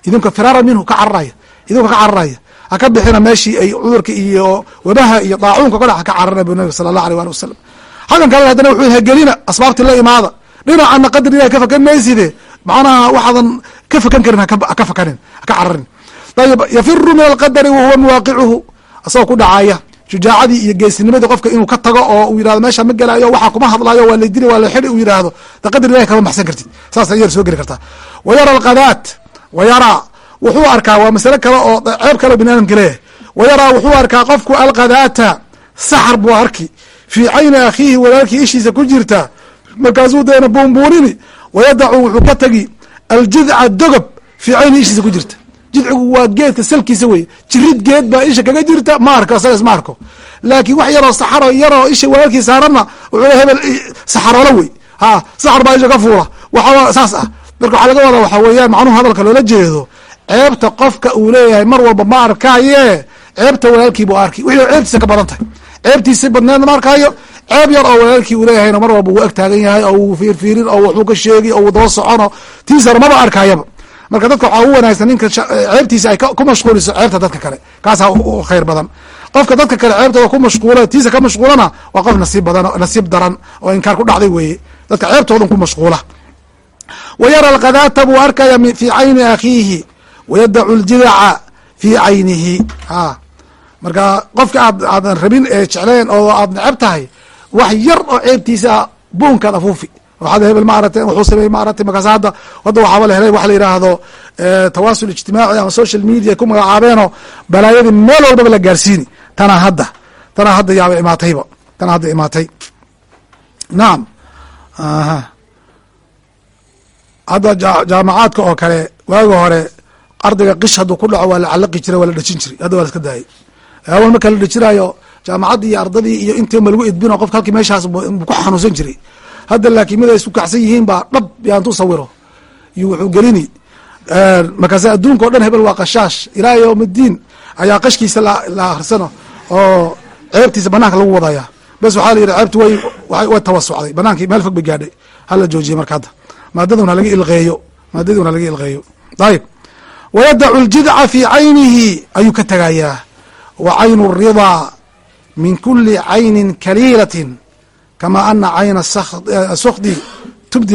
Idinka firaara minhu ka cararaya idinka ka cararaya. Haka bixina meeshii ay cudurka iyo wabaha iyo daacuunka kole haka cararaya bu nabig sala allah alيh ali wasalam kale haddana wuxuu hagelina asbaabtii la imaada. Dhinacana qadar ilahay ka fakan mayside macnaha waxaadan ka fakan karin haka fakanin haka cararin. Ayib yafiru min alqadari wahuwa muwaaqicuhu asagoo ku dhacaya shujaacadii iyo geesinimadii qofka inuu ka tago oo uu yihahdo meesha ma gelaayo waxaa kuma hadlaayo waa la dili waa la xidi uu yidhaahdo. De qadar ilahi kama maxsan kartid. Saasa yar soo geli kartaa. Wa yara alqadaat wa yaraa wuxuu arkaa waa masale kale oo ceeb kale bini aadamka leeyahay. Wa yaraa wuxuu arkaa qofku alqadaata saxar buu arki. Fii cayni akhiihi walaalkii ishiisa ku jirta. Markaasuu deena buunbuunini wayadacu wuxuu ka tegi aljidca dogob fii cayni ishiisa ku jirta. jidcigu waa geedka salkiisa wey jirid geed baa isha kaga jirta. ma arko isaga isma arko laakiin wax yaroo saxaro yaroo isha walaalkii saaranna wuxuu hebel saxaroolo wey ha saxar baa isha ka fuula waxa saas ah marka waxaa laga wadaa waxaa weeyaan macnuhu hadalka loola jeedo ceebta qofka uu leeyahay mar walba ma arkaaye ceebta walaalkiibuu arki wixii ceebtiisa ka badan tahay ceebtiisa badneedna ma arkaayo ceeb yar oo walaalkii uu leeyahayna mar walba wuu ag taagan yahay oo wuu fiirfiirin oo wuxuu ka sheegi oo wuu daba socono. Tiisana maba arkayaba marka dadka waxaa u wanaagsan ninka ceebtiisa ay ku mashquuliso ceebta dadka kale. Kaasaa u khayr badan. Qofka dadka kale ceebtooda ku mashquula tiisa ka mashquulana waa qof nasiib badan nasiib daran oo inkaar ku dhacday weeye. Dadka ceebtoodan ku mashquula. Wa yara alqadaata buu arkaya fii cayni akhiihi. Wayadacu ljidaca fii caynihi. A marka qofka aad aadan rabin ee jecleen oo aad neceb tahay wax yar oo ceebtiisa buunkaad afuufi. Waxaad hebel maaragtay wuxuu sameeyey maaragtay markaas hadda hadda waxaaba la helay waxa la yidhaahdo tawaasul ijtimaaci ama social media ku magacaabeeno balaayadii meel walbaba la gaarsiini. Tanaa hadda tanaa hadda yaaba imaatayba tanaa hadda imaatay. Nacam aha hadda jaamacaadka oo kale waagi hore ardayga qish hadduu ku dhaco waa la calaqi jiray waa la dhejin jiray. Hadda waa la iska daayay. Awal marka la dhejinayo jaamacaddii iyo ardadii iyo intii ma lagu edbino qofka halkii meeshaas ku xanuunsan jiray. Hadda laakiin mid ay isku kacsan yihiin baa dhab yaantu sawiro. Iyo wuxuu gelini markaase adduunka o dhan hebel waa qashaash. Ilaa yowmiddiin ayaa qashkiisa la akhrisano oo ceebtiisa banaanka lagu wadaya. Bes waxaa la yidhi ceebti way tawasucday banaankii meel fog bay gaadhay. Hala joojiyey marka hadda. Maadaduna laga ilqeeyo. Maadaduna laga ilqeeyo. Ayib wayadacu ljidca fii caynihi ayuu ka tegayaa wa caynu ridaa min kuli caynin kaliilatin kama ana cayna sukdi tubdi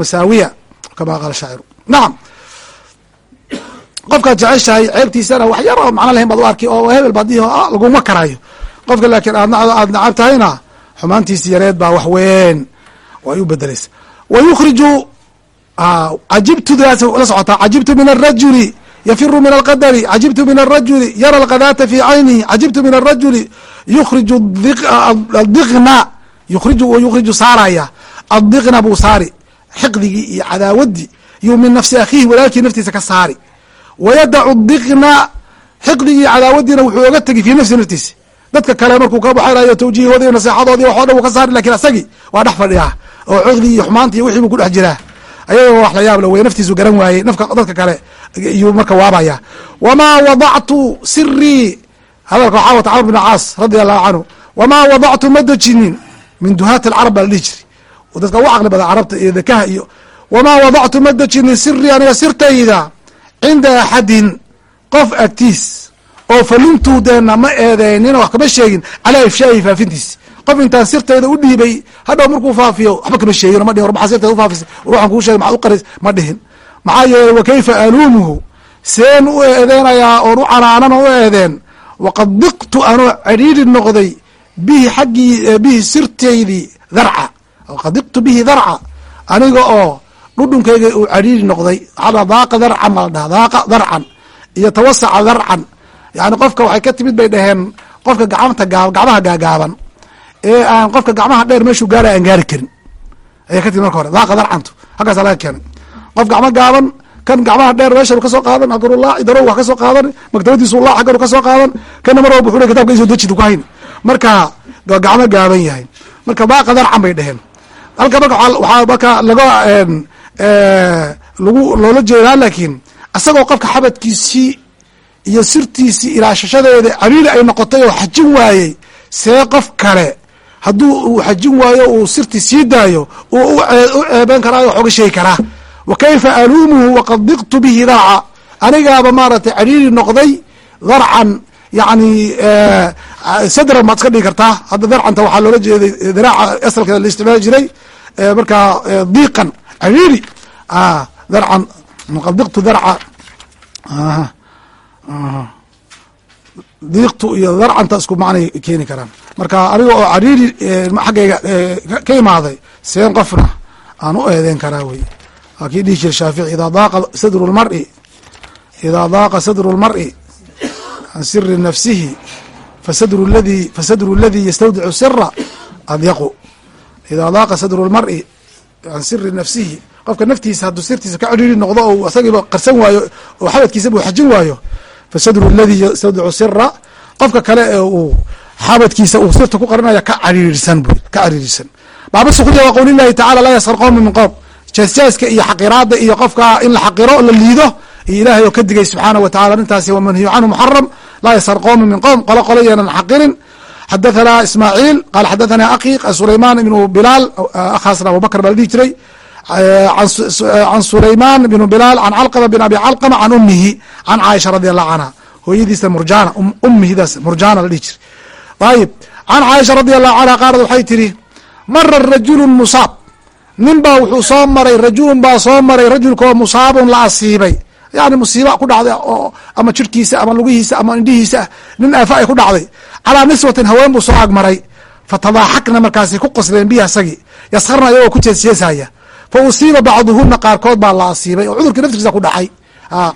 masaawiya kama qaala shaaciru. Nacam qofkaad jeceshahay ceebtiisana wax yar oo macno lahayn baad u arki oo hebel baad dihi laguma karayo qofka laakiin aad aad nacab tahayna xumaantiisi yareed baa wax weyn way u bedelaysa wa yukhriju cajibtudaas la socotaa cajibtu min arajuli yafiru min alqadari cajibtu min arajuli yara alqadaata fi caynihi cajibtu min arajuli yukhriju adiqna yukhriju wa yukhriju saaraya addiqna buu saari xiqdigii iyo cadaawaddii yuu min nafsi akhiihi walaalkii naftiisa ka saari wayadacu diqna xiqdigii cadaawaddiina wuxuu oga tegi fii nafsi naftiisa dadka kale markuu ka baxanayo tawjiihoodi iyo naseexadoodii wax o dhan wuu ka saari laakiin asagii waa dhex fadhiyaa oo xiqdigii iyo xumaanti iyo wixii buu ku dhex jiraa ayagoo wax la yaab la wey naftiisu garan waayey nafka dadka kale iyuu marka waabaya. Wamaa wadactu sirii hadalka waxaa wata camr bin caas radia allahu canhu wamaa wadactu ma dejinin min duhaati alcarab baa la dhihi jiri dadka ugu caqli badan carabta iyo dakaha iyo wamaa wadactu ma dejin lisiri aniga sirtayda cinda axadin. Qof agtiis oo falintuu deena ma eedeynin wax kama sheegin. Calaa ifshaahi faafintiisi. Qof intaan sirtayda u dhiibay hadhow markuu faafiyo waxba kama sheegin ma dhihin war maxaa sirtayda ufaafisay war waxaan kuu shegay maxad u qaris ma dhihin maxaa yeeley wa kayfa aluumuhu seen u eedeynayaa oon u canaanan oo u eedeen waqad diqtu anoo cidhiidhi noqday bihi xaggii bihi sirtaydii darca. Waqad diqtu bihi darca. Aniga oo dhudhunkayga uu cadhiidhi noqday waxaa daaqa darcan baa la dhaha daaqa darcan iyo tawasaca darcan. Yani qofka waxay ka timid bay dhaheen qofka gacmta gaa gacmaha gaagaaban ee aan qofka gacmaha dheer meeshuu gaara aan gaari karin. Ayay ka timid marka hore daaqa darcantu halkaasa laga keenay qof gacmo gaaban kan gacmaha dheer meeshan ka soo qaadan agarulaaci darow wax ka soo qaadan maktabadiisu la ka soo qaadan kana mar walba wuxuu kitabka isoo dejid ku hayn marka gacmo gaaban yahay marka daaqa darcan bay dheheen halka marka waxaa marka laga lagu loola jeedaa laakiin isagoo qofka xabadkiisii iyo sirtiisii ilaashashadeeda cariiri ay noqotay oo xajin waayey see qof kale hadduu uu xajin waayo uu sirtii sii daayo uu u ceebeen karaa wax oga karaa wa kayfa aluumuhu waqad diqtu bihi darca anigaaba maaragtay cariiri noqday darcan yani sadran maad iska dhigi kartaa hadda darcanta waxaa loola jeeday diraaca asalkeeda la isticmaali jiray markaa diiqan cariiri darcan qad diqtu darca diiqtu iyo darcanta isku macnay keeni karaan marka aniga oo cariiri xaggayga ka imaaday seen qofna aan u eedeyn karaa wey waa kii dhihi jira shaafici idaa daaqa sadru lmari idaa daaqa sadru lmari can siri nafsihi fasadru ladi fasadru aladi yastawdicu sira adyaqu idaa daaqa sadru lmari can siri nafsihi qofka naftiisa hadduu sirtiisa ka ciriiri noqdo oo asagiiba qarsan waayo oo xabadkiisaba u xajin waayo fasadru aladi yastawdicu sira qofka kale ee uu xabadkiisa uu sirta ku qarinaya ka cariirisan bu ka cariirisan baaba suqriya waa qowli llahi tacala laa yasar qowmi min qowm jeesjeeska iyo xaqiraada iyo qofka in la xaqiro la liido iyo oo ka digay subxaanah wa tacala arrintaasi wa manhiyu canhu muxaram laa yasar qowmi min qowm qolo qolo yeenan xaqirin. Xadathana ismaaciil qaal xadathana akhi sulayman ibnu bilaal akhaasna abubakr baa la dhihi jiray can sulayman bnu bilaal can calqama bin abi calqama can umihi can caaisha radi allahu canha hooyadiisa murjana umihidaas murjana la dhihi jiray. Ayib can caaisha radi allahu canha qaalad waxay tihi mara rajulu musaab nin baa wuxuu soo maray rajulun baa soo maray rajulkaoo musaabun la asiibay. Yani musiiba ku dhacday oo ama jirhkiisa ama lugihiisa ama indhihiisa nin aafa ay ku dhacday. Calaa niswatin haween buu soo agmaray fatadaaxakna markaasay ku qosleen bihi asagii yaskarna iyagoo ku jeesjeesaya. Fa usiiba bacduhuna qaarkood baa la asiibay oo cudurkii naftirkiisa ku dhacay.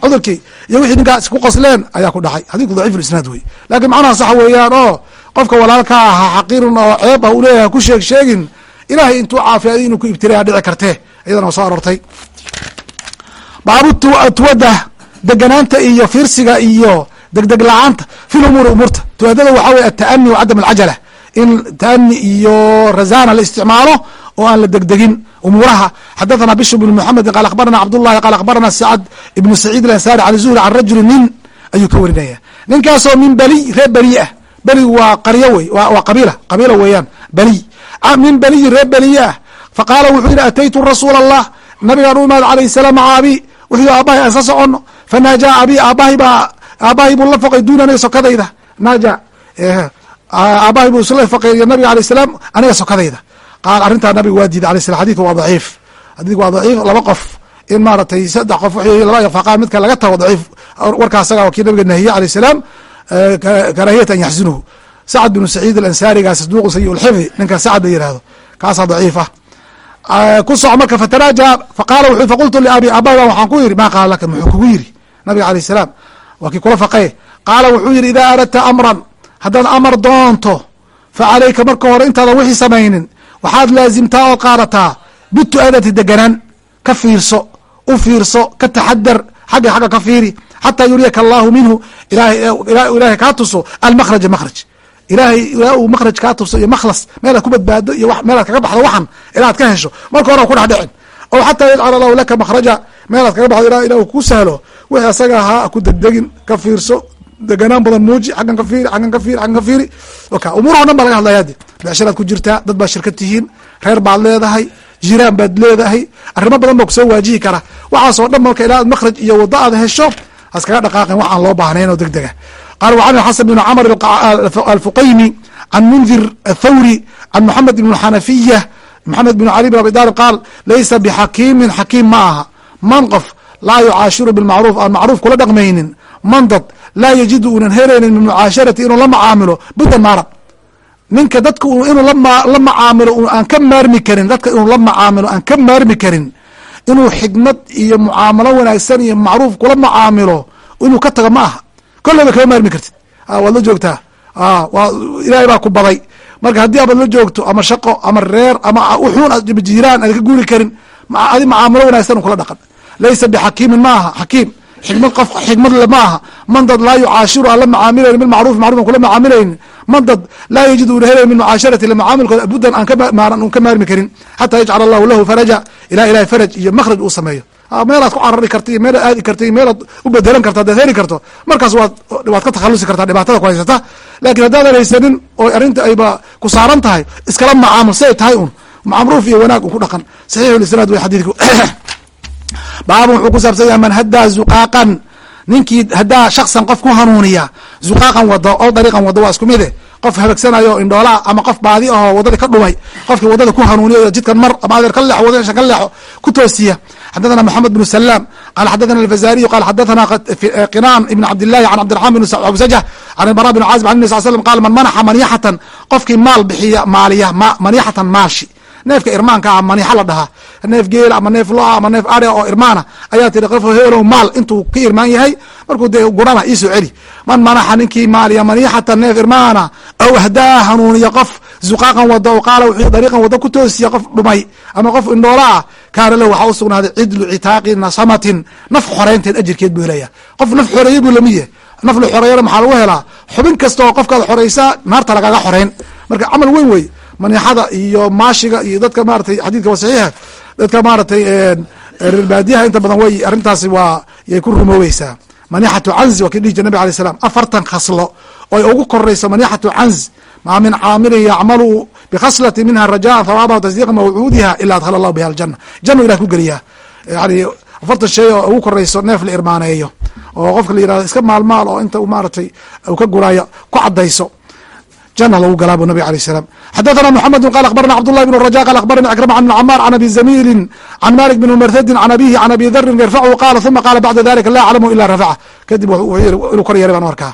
Cudurkii. Iyo wixii ninkaas ku qosleen ayaa ku dhacay. Xadiidku daciif isnaad wey laakiin macnaha sax weeyaan oo qofka walaalka ahaa xaqiirun oo ceeb ah uu ku sheeg sheegin ilahay intuu caafiyaday inuu ku ibtilaya dhici kartee iyadana waa soo aroortay. Baabu tuwada deganaanta iyo fiirsiga iyo degdeg la'aanta fi lumuuri umuurta. Tuwadada waxaa wey ata'ani wa cadam alcajala in ta'ani iyo razana la isticmaalo oo aan la degdegin umuuraha. Xadathana bishr bn mxamedi qaal akhbarana cabdullahi qaal akhbarana sacad ibnu saciid alansari can zuhri can rajuli nin ayuu ka warinaya. Ninkaasoo min beliy reer beliy ah. Beli waa qaryo wey waa qabiila. Qabiila weeyaan beliy min beliyi reer beliye ah faqaala wuxuu yihi ataytu rasuula allah. Nabigaan u imaad alayh salaam maca abi wuxuu aabahay aan sa socono fanaaja abi aabahay baa aabahay buu la foqay duun aniga sokadayda. Naaja aabahay buu isla foqay nabiga alayh salaam aniga sokadayda. Qaal arrintaa nabiga waa diiday alayh salam xadidka waa daciif. Xadidka waa daciif laba qof. In maaratay saddex qof w laba faqaa midka laga tago daciif. Warkaa asaga nabiga nahiye alayh salaam karaahiyata an yaxzinuhu sacd binu saciid alansaarigaa saduuqu sayi lxifdi ninka sacd la yihahdo kaasaa daciif ah ku soco marka fataraaja faqaala faqultu liabi aababa waxaan ku yidhi maa qaala laka? Muxuu kugu yidhi nabiga alayh salaam. Waa kii kula faqee qaala wuxuu yidhi idaa aradta amran haddaad amar doonto fa calayka marka hore intaadan wixii samaynin waxaad laazimtaa ood qaadataa bitu'adati deganaan ka fiirso u fiirso ka taxadar xagga xagga ka fiiri xataa yuriyaka allahu minhu ilaahay kaa tuso almakhraja makhraj ilahay ilaa uu makhraj kaa tuso iyo makhlas meelaad ku badbaado iyo meelaad kaga baxdo waxan ilaad ka hesho. Marka hore ku dhex dhicin. Xataa yajcal allahu laka makhraja meelaad kaga baxdo ila ilah ku sahlo wixii asaga ahaa ku degdegin ka fiirso deganaan badan muuji xaggan ka fiiri xaggan ka fiiri xaggan ka fiiri. Oka umuuraho dhan baa laga hadlaya de becsharaad ku jirtaa dad baa shirkad tihiin reer baad leedahay jiraan baad leedahay arrimo badan baa ku soo waajihi kara. Waxaasoo dhan marka ilaa ad makhraj iyo waddo aad hesho haskaga dhaqaaqin wax loo baahnayn oo deg dega qala وcan xasan بn cmr alfuqaymi can mundir athawri can moxamed بn xanafiya moxamed بn cali بn abi talib qaal laysa bxakiimin xakiim ma aha man qof laa yucaashiru bilmacruuf aan macruuf kula dhaqmaynin man dad laa yajidu unan heraynin min mucaasharati inuu la macaamilo budda maaran ninka dadka inuu la macaamilo aan ka maarmi karin dadka inuu la macaamilo aan ka maarmi karin inuu xikmad iyo mucaamalo wanaagsan iyo macruuf kula macaamilo inuu ka tago ma aha kolleyba kama maarmi kartid. Waad la joogtaa. Wa ilaahay baa ku baday marka haddii abaad la joogto ama shaqo ama reer ama uxuun jiiraan aad ka guuri karin adi macaamalo wanaagsan kula dhaqan. Laysa bxakiimin ma aha xakiim. Xikmad qof xikmad le ma aha man dad laa yucaashiru aan la macaamilayni bilmacruf macruf an kula macaamilaynin man dad laa yajidu una helay min mucaasharati lamacaamilkooda buddan aan ka maarmi karin. Xataa yajcal allahu lahu faraja. Ilaa ilahay faraj iyo makhraj uu sameeyo meelaad ku carari karta iyo meelaad aadi karta iyo meelaad u bedelan karta hadaad heli karto. Markaas waad waad ka takhalusi kartaa dhibaatada ku haysata. Lakin haddaadan haysanin oo arrinta ayba ku saaran tahay iskala macaamul si ay tahay un macruuf iyo wanaag un ku dhaqan. Saxiixu lisnaad wey xadiidku baabun wuxuu ku saabsan yahay man haddaa zuqaaqan ninkii haddaa shaksan qof ku hanuuniya zuqaaqan wado oo dariiqan wado waa isku mide qof habagsanayo indhoolaa ama qof baadi ahoo wadadii ka dhumay qofkii waddada ku hanuuniyo jidkan mar ama adeer ka leexo wadashan ka leexo ku toosiya xadathana moxamed bnu salaam qala xadathana alfazariyu qala xadathana qinaan ibn cabdillahi can cabdiraxman bn abu sajah can albara bn caazib an nabi sal slam qala man manaxa manixatan qofkii maal bixiya maaliya manixatan maashi neefka irmaanka ah manixa la dhahaa neef geela ama neef lo'a ama neef ade oo irmaana ayaa tiri qof heelow maal intuu ka irmaan yahay markuu dee gurana iisoo celi man manaxa ninkii maaliya manixatan neef irmaana aw ahdaa hanuuniya qof zuqaaqan wado qaala wuxuu dariiqan wado ku toosiya qof dhumay ama qof indhoola ah kaana waxaa u sugnaaday cidlu citaaqi nasamatin naf xoreynteed ajirkeed buu helaya qof naf xoreeye buu la mid yahay. Naf la xoreeyana maxaa lagu helaa? Xubin kasta oo qofkaad xoreysaa naarta lagaga xoreyn. Marka camal weyn wey manixada iyo maashiga iyo dadka maratay xadiidka waa dadka maratay reer baadiyaha inta badan way arrintaasi waa yay ku rumoobeysaa manixatu canzi waa kii dhihi jir nabig alay slam afartan khaslo. Oo ugu koreyso manixatu canz. Maa min caamilin yacmalu bkhaslati minha rajaa hawaaba tasdiiqa mawcuudiha ila adhala allahu biha aljana janu ilah ku geliyaa yani afartan shay oo ugu korayso neef la irmaaneeyo oo qofka la yiraahdo iska maalmaal oo inta maaratay ka guraayo ku cadayso jana lagu galaa bu nabig alay salaam xadathana mxamedu qal akhbarna cabdullahi bn raja qal akhbarna akrama bn camaar can abi zamiilin can malik bn marhadin can abihi can abi darin yarfachu qaala uma qaala bacda dalika laa aclamu ila rafaca kadib inuu kor yeeray baan arkaa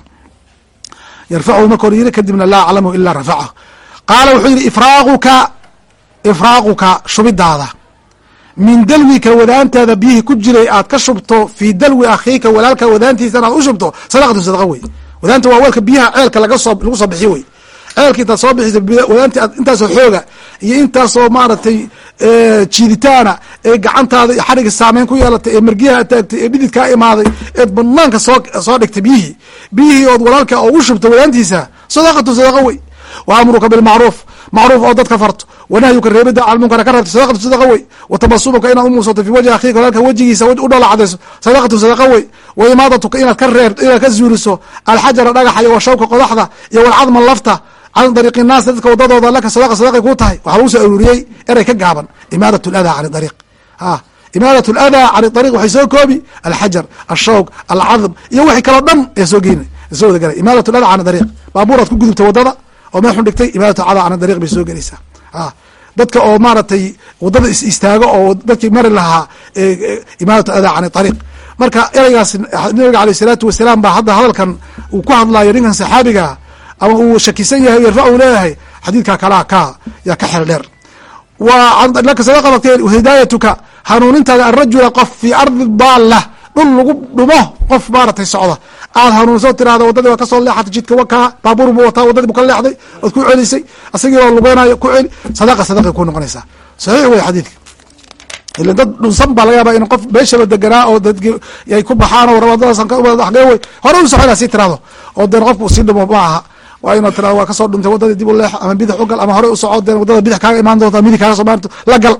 yarfachu ma kor yiri kadibna laa aclamu qaala wuxuu yihi ifraaquka ifraaquka shubidaada. Min dalwika wadaantaada biyihii ku jiray aad ka shubto fii dalwi akhiika walaalka wadaantiisa aad u shubto. Sadaqatu sadaqa wey wadaanta waa weelka biyaha ceelka laga soo lagu soo bixiyo wey ceelka intaad soo bixisa wadaanti aad intaasoo xooga iyo intaasoo maaragtay jiiditaana ee gacantaada iyo saameyn ku yeelatay ee margiyaha taagtay ee dhidid kaa imaaday eed banaanka soo soo dhigtay biyihii. Biyihii ood walaalka ugu shubto wadaantiisa sadaqatu sadaqa wey wa bilmacruuf macruuf oo dadka farto wanahyuka reebida almunkara ka rabta sadaqatu sadaqa wey watabasumuka inaad umuusato fi wajhi akhiika walaalka wejigiisa u sadaqatu sadaqa wey wa inaad ka reer inaad ka zuuriso alxajara dhagaxa iyo washawka qodaxda iyo walcadma lafta can dariiqi naas dadka wadadooda laka sadaqa sadaqay kuu tahay waxaa lagu soo aruuriyey erey ka gaaban imaadat ladaa can dariiq. A imaadat ladaa can dariiq waxay soo koobi alxajar ashawk alcadm iyo wixii kaloo dhan ee soo geyn soo wada galay imaadat ladaa can dariiq. Baabuuraad ku gudubtay waddada oo meel dhigtay imaadat cada can dariiq bay soo gelaysaa dadka oo maaragtay waddada is istaago oo dadkii mari lahaa imaadat adaa can ariiq marka ereygaas nabiga aleyh isalaatu wasalaam baa hadda hadalkan uu ku hadlayo ninkan saxaabiga ama uu shakisan yahay yarfa u leeyahay xadiidka kalaa ka yaa ka xel dheer. Laka sadaqadat hidaayatuka hanuunintaada arajula qof fii ardi daalla dhul lagu dhumo qof maaratay socda. Aad hanuunso tirahda wadadii waa ka soo leexatay jidka wakaa baabuur buu wataa wadadii bu ka leexday ood ku celisay asagii oo lugeynayo ku celi sadaqa sadaqay ku noqonaysaa. Saxiix wey xadiidka. Ila dad dhunsan baa laga yaaba in qof beeshaba deganaa oo dadki ay ku baxaan oo rabadadaasagee wey hore u soco inaa sii tirahdo oo deen qofku sii dhimo ma aha. Waa inuu tirado waa ka soo dhuntay wadadii dib u leex ama bidix ugal ama hore u soco deen waddada bidix kaaga imaan doonta midig kaaga soo maarto la gal.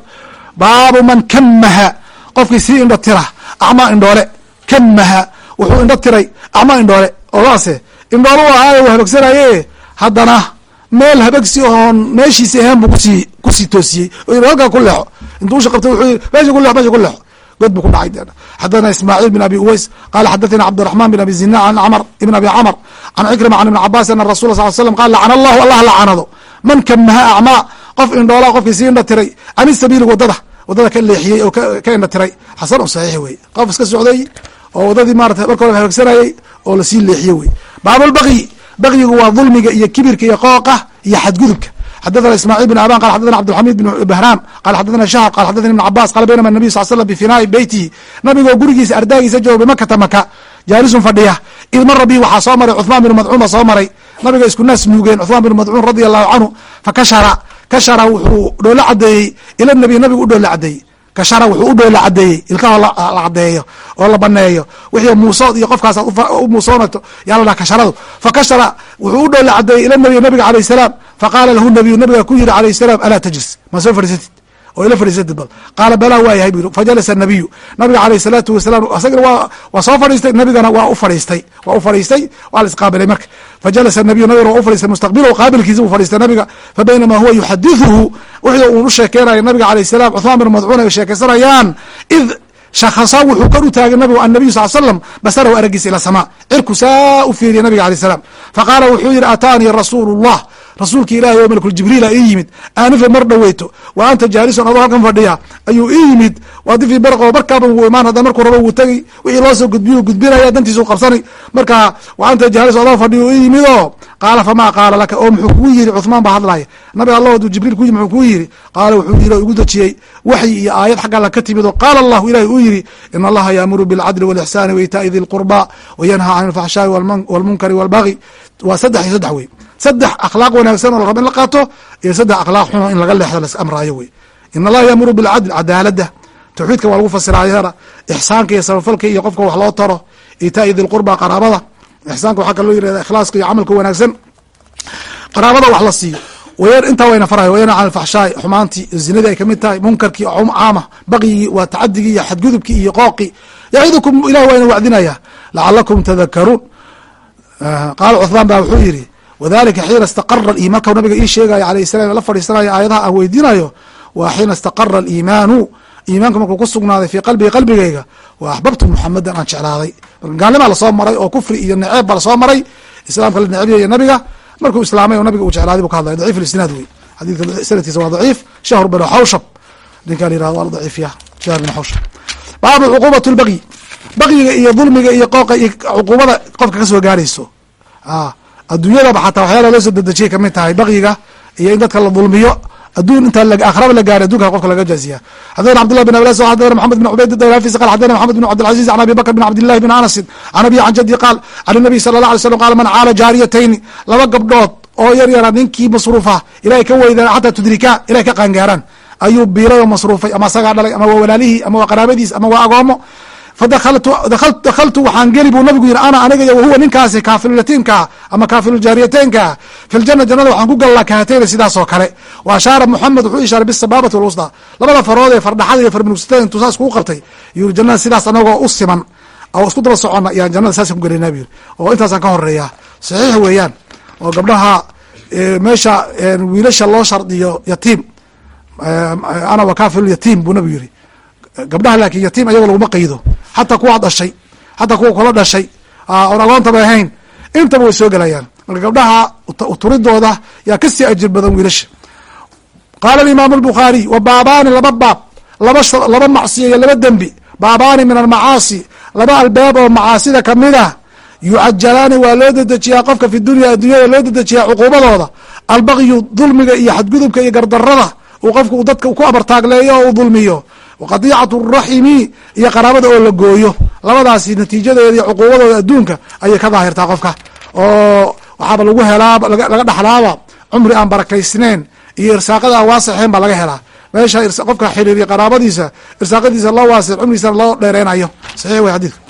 Baabu man kamaha qofkii sii indho tira acmaa indhoole. Kamaha wuxuu indho tiray. Acmaa indhoole. Odaase indhoole u ahaayo habagsanaye haddana meel habagsi oon meeshiisi ahayn buu ku sii ku sii toosiyey. Oo halkaa ku leexo. Intuu usha qabtay wuxuu yiri meesha ku lex meesha ku leexo. God buu ku dhacay xadana ismaaciil bin abi uweys qala xadathina cabdiraxman bin abi zina an camr ibn abi camr can cikrima can ibn cabaas ana rasul sal slam qal lacana allahu allah lacanado man kamaha acmaa qof indhoolaa qofkii sii indha tiray can waddada waddada ka leexiyey oo ka indha tiray. Xasan un saxiix wey qof iska socday oo wadadii maarata marka hore hagaagsanayey oo la sii leexiye wey baabulbaqyi baqyigu waa dulmiga iyo kibirka iyo qooqa iyo xadgudubka. Xadathana ismaaciil bin aban qal xadathana cabdilxamid bin bahraam qala xadathana shahab qala xadathani ibn cabas qala baynama nabiy sal slam bifinaa'i beytihi nabigoo gurigiisa ardaagiisa jooga bimakata maka jaalisun fadhiya. Id mara bihi waxaa soo maray cuثmaan bin madcuun baa soo maray. Nabiga isku naas nuugeen cuثmaan bin madcuun radia allahu canhu fakashara kashara wuxuu dhoola cadeeyey ila nabiy nabigu u dhoola cadeeyey kashara wuxuu u dhoola cadeeyey ilkaho la cadeeyo oo la baneeyo. Wixii muusood iyo qofkaas u muusoonato yaa la dhaha kasharadu fakashara wuxuu u dhoola cadeeyey ila nabiy nabiga alayh salaam. Faqaala lahu nabiyu nabiga ku yiri alayh salaam alaa tajlis? Ma soo fadhiisatid oo ila fadhiisatay bal qaala balaa waa yahay bu yiri fajalasa nabiyu. Nabiga alayh salaatu wasalaam asagana waa waa soo fadhiistay. Nabigana waa u fadhiistay. Waa u fadhiistay. Waa la isqaabilay marka. Fajalasa nabiyu nabigana waa u fadhiistay mustaqbilahu qaabilkiisa u fadhiistay nabiga. Fabaynamaa huwa yuxadithuhu. Wuxuu uu u sheekeynayo nabiga alayh salaam. Cuthmaan bin madcuun ay sheekaysanayaan id shakhasa wuxuu kor u taagay nabigu annabiyu sal slam basarahu aragiisa ila samaa. Cirku saa u fiiriya nabiga alayh salaam. Faqaala wuxuu yihi ataanii rasuulu llah rasuulka ilahi oo malkul jibriila ii yimid aanifa mar dhoweyto wa anta jaalisun adoo halkan fadhiya ayuu ii yimid. Waadifii barqo markaaba wuu imaan hadda markuu rabo wuu tegey wixii loo soo gudbiyu gudbinaya dantiisu qabsanay. Marka wa anta jaalisun adoo fadhiya ii yimid oo qaala famaa qaala laka? Oo muxuu kugu yiri cuثmaan baa hadlaya nabi allah aduu jibriil ku muxuu kugu yiri qaala wuxuu yiri oo igu dejiyey waxyi iyo aayad xagga alla ka timid oo qaala allahu ilahi uu yiri in allaha yaamuru bilcadli walixsaani waitaa'i di lqurba wayanhaa can alfaxshaa'i walmunkari walbagi waa saddex iyo saddex wey. Saddex akhlaaq wanaagsan oo la rabo in la qaato iyo saddex akhlaaq xuno in laga leexdo las amraayo wey. In allaha yaamuru bilcadl cadaaladda tawxiidka waa lagu fasiraayana ixsaanka iyo samafalka iyo qofka wax loo taro itaa'i di lqurba qaraabada ixsaanka waxaa kaloo yirahda ikhlaaska iyo camalka wanaagsan. Qaraabada wax la siiyo. Wayar intaa wayna faraya wayana can alfaxshaai xumaantii zinadii ay ka mid tahay munkarkii caama baqyigii waa tacadigii iyo xadgudubkii iyo qooqii. Yacidukum ilah waa ina wacdinaya lacalakum tadakaruun qaala cuثmaan ba wuxuu yidhi wadalika xiina istaqara i markau nabiga ii sheegayo alayh salam la fadhiisanayo aayadaha aan weydiinayo waa xiina istaqara aliimaanu iimaanka markuu ku sugnaaday fii qalbii qalbigayga wa axbabtu muxamadan aan jeclaaday. Gaalnimaa la soo maray oo kufri iyo neceeb ba la soo maray. Islaamka la necebiyaya nabiga markuu islaamay oo nabiga uu jeclaaday bu ka hadlaya daciif isnaad wey xadidka sanadkiisa waa daciif. Shahr bn xawshab ninkaa la yiraahdo waa la daciifiya shahr bn xawshab baabu cuquubat lbagyi bagyiga iyo dulmiga iyo qooqa iyo cuquubada qofka ka soo gaarayso. Adduunyadaba xataa waxyaala loo soo dedejiyay ka mid tahay bagyiga iyo in dadka la dulmiyo adduun inta akhraba la gaaray adunka qofka laga jaaziya xadana cbdullah bin ablas xadana maxamed bin cubayd dawlafis qal xadana maxamed bin cabdilcaziz can abi bakr bin cabdillahi bin anasin can abi can jadi qaal can nabiy sala allah alay slam qala man caala jaariyatayni laba gabdhood oo yar yara ninkii masruufa ilahay ka weydaan xataa tudrika ilahay ka qaangaaraan. Ayuu biilay oo masruufay ama asagaa dhalay ama waa walaalihii ama waa qaraabadiis ama waa agoomo fadakaltu waxaan geli buu nabigu yihi ana aniga iyo wahuwa ninkaasi kaafilulatiimkaa ama kaafiluljaariyateynkaa fi ljana jannada waxaan ku gallaa kahateyna sidaas oo kale wa ashaara moxamed wuxuu ishaaray bisabaabati walwusda labada farood ee fardhaxada iyo farmunugsatay intuu saas kugu qabtay yuri jannada sidaas anagoo u siman oo isku daba socona yaan jannada saas ku gelayna bu yiri oo intaasaan ka horeeyaa saxiix weeyaan oo gabdhaha meesha wiilasha loo shardiyo yatiim ana wa kaafiluyatiim buu nabigu yiri gabdhaha laakiin yatiim ayagoo laguma qaydo. Xataa kuwaa dhashay xataa kuwa kula dhashay. Oon agoontaba ahayn. Intaba way soo gelayaan marka gabdhaha turidooda yaa ka sii ajir badan wiilasha. Qaala imaamu الbukhaariy wa baabaani laba baab laba laba macsiya iyo laba dembi. Baabaani min almacaasi laba albaab oo macaasida ka mid ah. Yucajalaani waa loo dedejiyaa qofka fi dunya addunyada loo dedejiyaa cuquubadooda. Albaqyu dulmiga iyo xadgudubka iyo gardarada uu qofku dadka ku abartaagleeyo oo uu dulmiyo waqadicatu raximi iyo qaraabada oo la gooyo. Labadaasi natiijadeeda cuquubadooda adduunka ayay ka daahirtaa qofka. Oo waxaaba lagu helaa laga dhexlaaba cumri aan barakaysneyn iyo irsaaqada aan waasaxeen baa laga helaa. Meesha qofka xiriiriya qaraabadiisa irsaaqadiisa loo waasix cumrigiisana loo dheereynayo saxiix wey xadiidku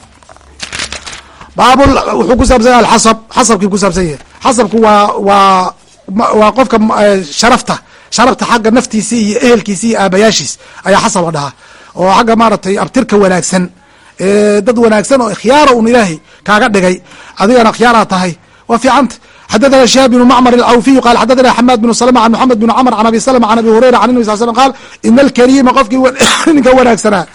baab wuxuu ku saabsan yahay alxasab xasabkii ku saabsan yahay. Xasabku waa waa waa qofka sharafta sharafta xagga naftiisi iyo ehelkiisi iyo aabayaashiis ayaa xasab la dhahaa oo xagga maaragtay abtirka wanaagsan dad wanaagsan oo ikhyaara un ilaahay kaaga dhigay adigana khiyaaraa tahay. Waa fiicanta. Xadathana shihaab bnu macmar alcawfiyu qal xadathana xamaad bnu salma an moxamed bn camr can abi salma can abi hurayra can nabi sal slm qaal ina alkariima qofkii ninka wanaagsanaa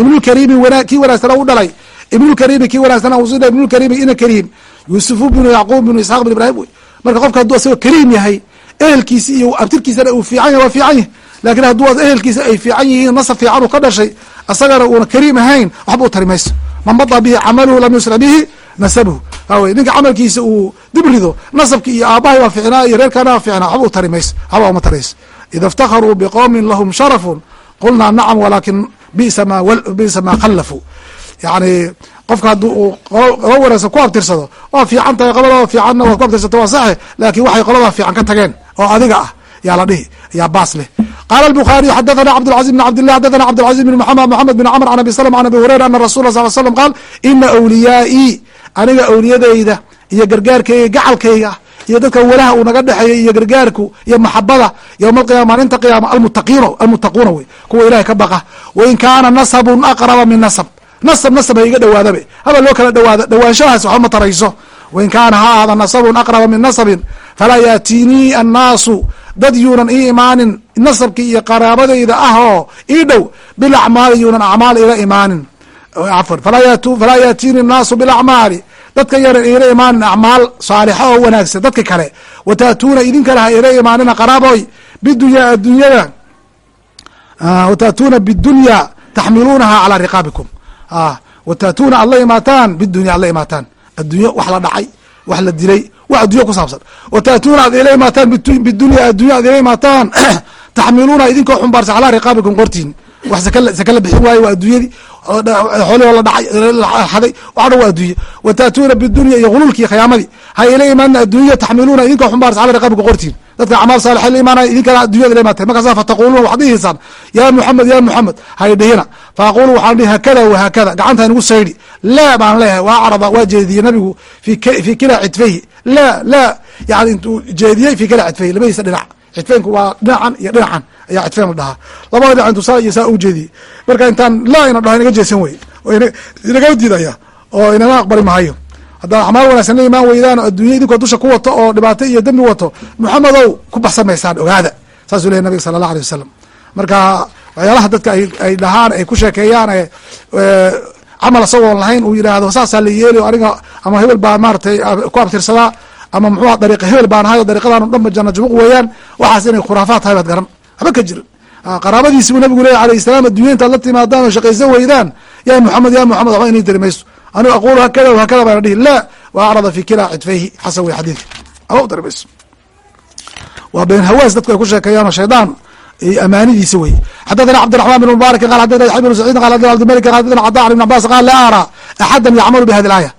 ibnulkariimi kii wanaagsanaa u dhalay. Ibnulkariimi kii wanaagsanaa usi dha ibnulkariimi ina kariim. Yuusufu bnu yacquub bnu isxaaq bn ibrahim marka qofka hadduu asagoo kariim yahay ehelkiisi iyo abtirkiisana uu fiican yahy waa fiican yahy laakiin hadduu ehelkiisa ay fiican yihiin nasab fiican uu ka dhashay asagana uuna kariim ahayn waxba u tari mayso man bada bihi camaluhu lam yusra bihi nasabuhu. Hawy ninka camalkiisa uu dib rido nasabki iyo aabahay waa ficnaa iyo reerkaana waa ficnaa waxba u tari mayso waxba uma tarayso ida iftakharuu biqowmin lahum sharafun qulnaa nacam walakin bisa ma bisa ma khallafuu. Yani qofka haddii uu qolo wanaagsan ku abtirsado waa fiican tahay qolada fiicanna waad ku abtirsato waa saxe laakin waxay qoladaa fiican ka tageen oo adiga ah yaa la dhihi yaa baas leh qala الbخariي xadaثna cbdالعaزيز بن cbd لله xadaثna cbdالعaزيز بن محمد محamed بن cمر عن abi سلم عن abi هurيرa ana rasul صل sلم qaal ina أwliyaaئي aniga awliyadayda iyo gargaarkayga gacalkayga iyo dadka walaha uu naga dhexeeyay iyo gargaarku iyo maxabada yowma alqiyama maalinta qiyaama almutaqiin almutaquuna wey kuwa ilahay ka baqa wain kaana nasabun aqraba min nasab nasab nasab ha iga dhawaadabe haba loo kala dhawaada dhawaanshahaas waxba ma tarayso wain kaana ha ahada nasabun aqraba min nasabin falaa yaatiinii annaasu dad yuunan ii imaanin nasabkii iyo qaraabadayda ah oo ii dhow bilacmaali yuunan acmaal ila imaanin afan falaa yaatiini annaasu bilacmaali dadka yaran iila imaanin acmaal saalixa oo wanaagsan dadka kale wataatuuna idinkale ha ila imaanina qaraaboy bidunyaa addunyada wataatuuna bidunya taxmiluunaha calaa riqaabikum wataatuuna aad la imaataan bidunya aad imaataan addunyo wax la dhacay wax la dilay wax addunya ku saabsan. Wataatuuna aad ila imaataan bidunya addunya aad ila imaataan taxmiluuna idinkoo xumbaarsan calaa riqaabikum qortiin. Wax saka la bixin waayo waa addunyadii xoolihoo la dhacay xaday wax dhan waa addunya wataatuuna bidunya iyo hululkii khiyaamadii ha ila imaanina addunya taxmiluuna idinkoo xumbaarsan calaa riqaabikum qortiin. Dadka acmaal saalixa la imaanaya idinkana addunyada la imaatay. Markaasa fataquluuna waxaad dhihiysaan ya muxamed ya muxamed hay dhihina. Faaqulu waxaan dhihi hakada wahaakada gacanta inugu saydhi laa baan leeyahay waa carada waa jeediyey nabigu fi kilaa cidfayhi la la yani intuu jeediyey fi kilaa cidfayhi labadiisa dhinac. Cidfaynku waa dhinacan iyo dhinacan ayaa cidfayn la dhahaa. Labada dhinac intuu saa iyo saa u jeediyey. Marka intaan laa ina dhaho inaga jeesan wey. Inaga diidaya oo inama aqbali mahayo. Haddaad acmaal wanaagsan la imaan weydaan addunya idinkoo dusha ku wato oo dhibaato iyo dembi wato maxamedow ku baxsamaysaan ogaada. Saasuu lehy nabiga sala allah alay wasalam marka waxyaalaha dadka ay dhahaan ay ku sheekeeyaan camal isagoon lahayn uu yidhaahdo saasaa la yeeli aniga ama hebel baa maaratay ku abtirsadaa ama muxuua dariiqa hebel baan ahay o dariiqadan o dhan ba janna weeyaan waxaas inay khuraafaad tahay baad garan. Haba ka jirin. Qaraabadiisi buu nabigu leeya alayh salaam addunya intaad la timaadaan oo shaqaysan weydaan ya muxamed ya muxamed waxba inay mayso anigu aqulu hakada hakada baana dhihi la wa acrada fi kilaa cidfayhi. Xasan wey xadiidka. Aba u mayso waa been hawaas dadku ay ku sheekeeyaan oo shaydaan amaanidiisa wey xadathana cabdiraحman بn mubaarak qal xadathana yaxya bn saciid qal xadathana abdimalik qal xadathana cada an ibn cabas qal laa araa axadan yacmalu bihadi اlaaya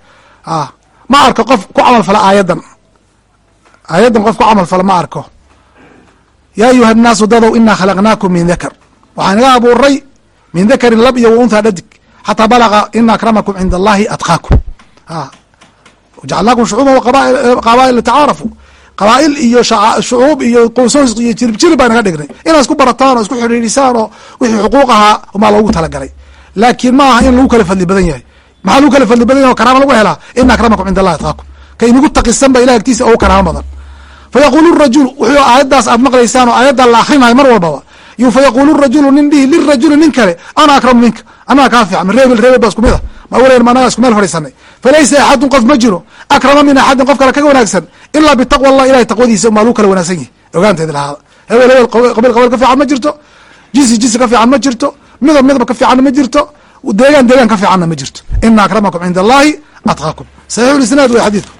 ma arko qof ku camal fala aayaddan aayaddan qof ku camal fala ma arko ya ayuha الnaasu dadow inaa khalaqnaakum min dakr waxaan iga abuuray min dakarin lab iyo waunhaa dhadig xataa balaga ina akramakum cinda allahi atqaakum jacalnaakum shucuuba qabaa'il litacaarafu qabaa'il iyo shucuub iyo qoysoys iyo jirib jirib baan naga dhignay. Inaad isku barataan oo isku xidhiidhisaan oo wixii xuquuq ahaa umaa loogu talagalay. Laakiin ma aha in lagu kala fadli badan yahay. Maxaa lagu kala fadli badan yahay o karaama lagu helaa? Ina akramakum cinda allahi atqaakum. Ka inagu taqisan ba ilah agtiisa ugu karaamo badan. Fayaqulu rajulu wuxuu aayaddaas aad maqlaysaan oo aayaddan la akrinayo mar walbaba fayaqulu rajulu nin dhihi lirajuli nin kale ana akramu minka anaga kaa fiican reebel reebel ba isku mid a ma welen ma anaga isku meel fadhiisanay. Falaysa axadun qof ma jiro akrama min axadin qof kale kaga wanaagsan ilaa bitaqwa allah ilahay taqwadiisa umaa lagu kala wanaagsan yahi ogaanteedi lahaada hebel hebel qabiil qabiil ka fiican ma jirto? Jinsi jinsi ka fiican ma jirto? Midab midab ka fiicanna ma jirto? Deegaan deegaan ka fiicanna ma jirto? Ina akramakum cinda allahi atqaakum. Saxiixu lisnaad wey xadiidku.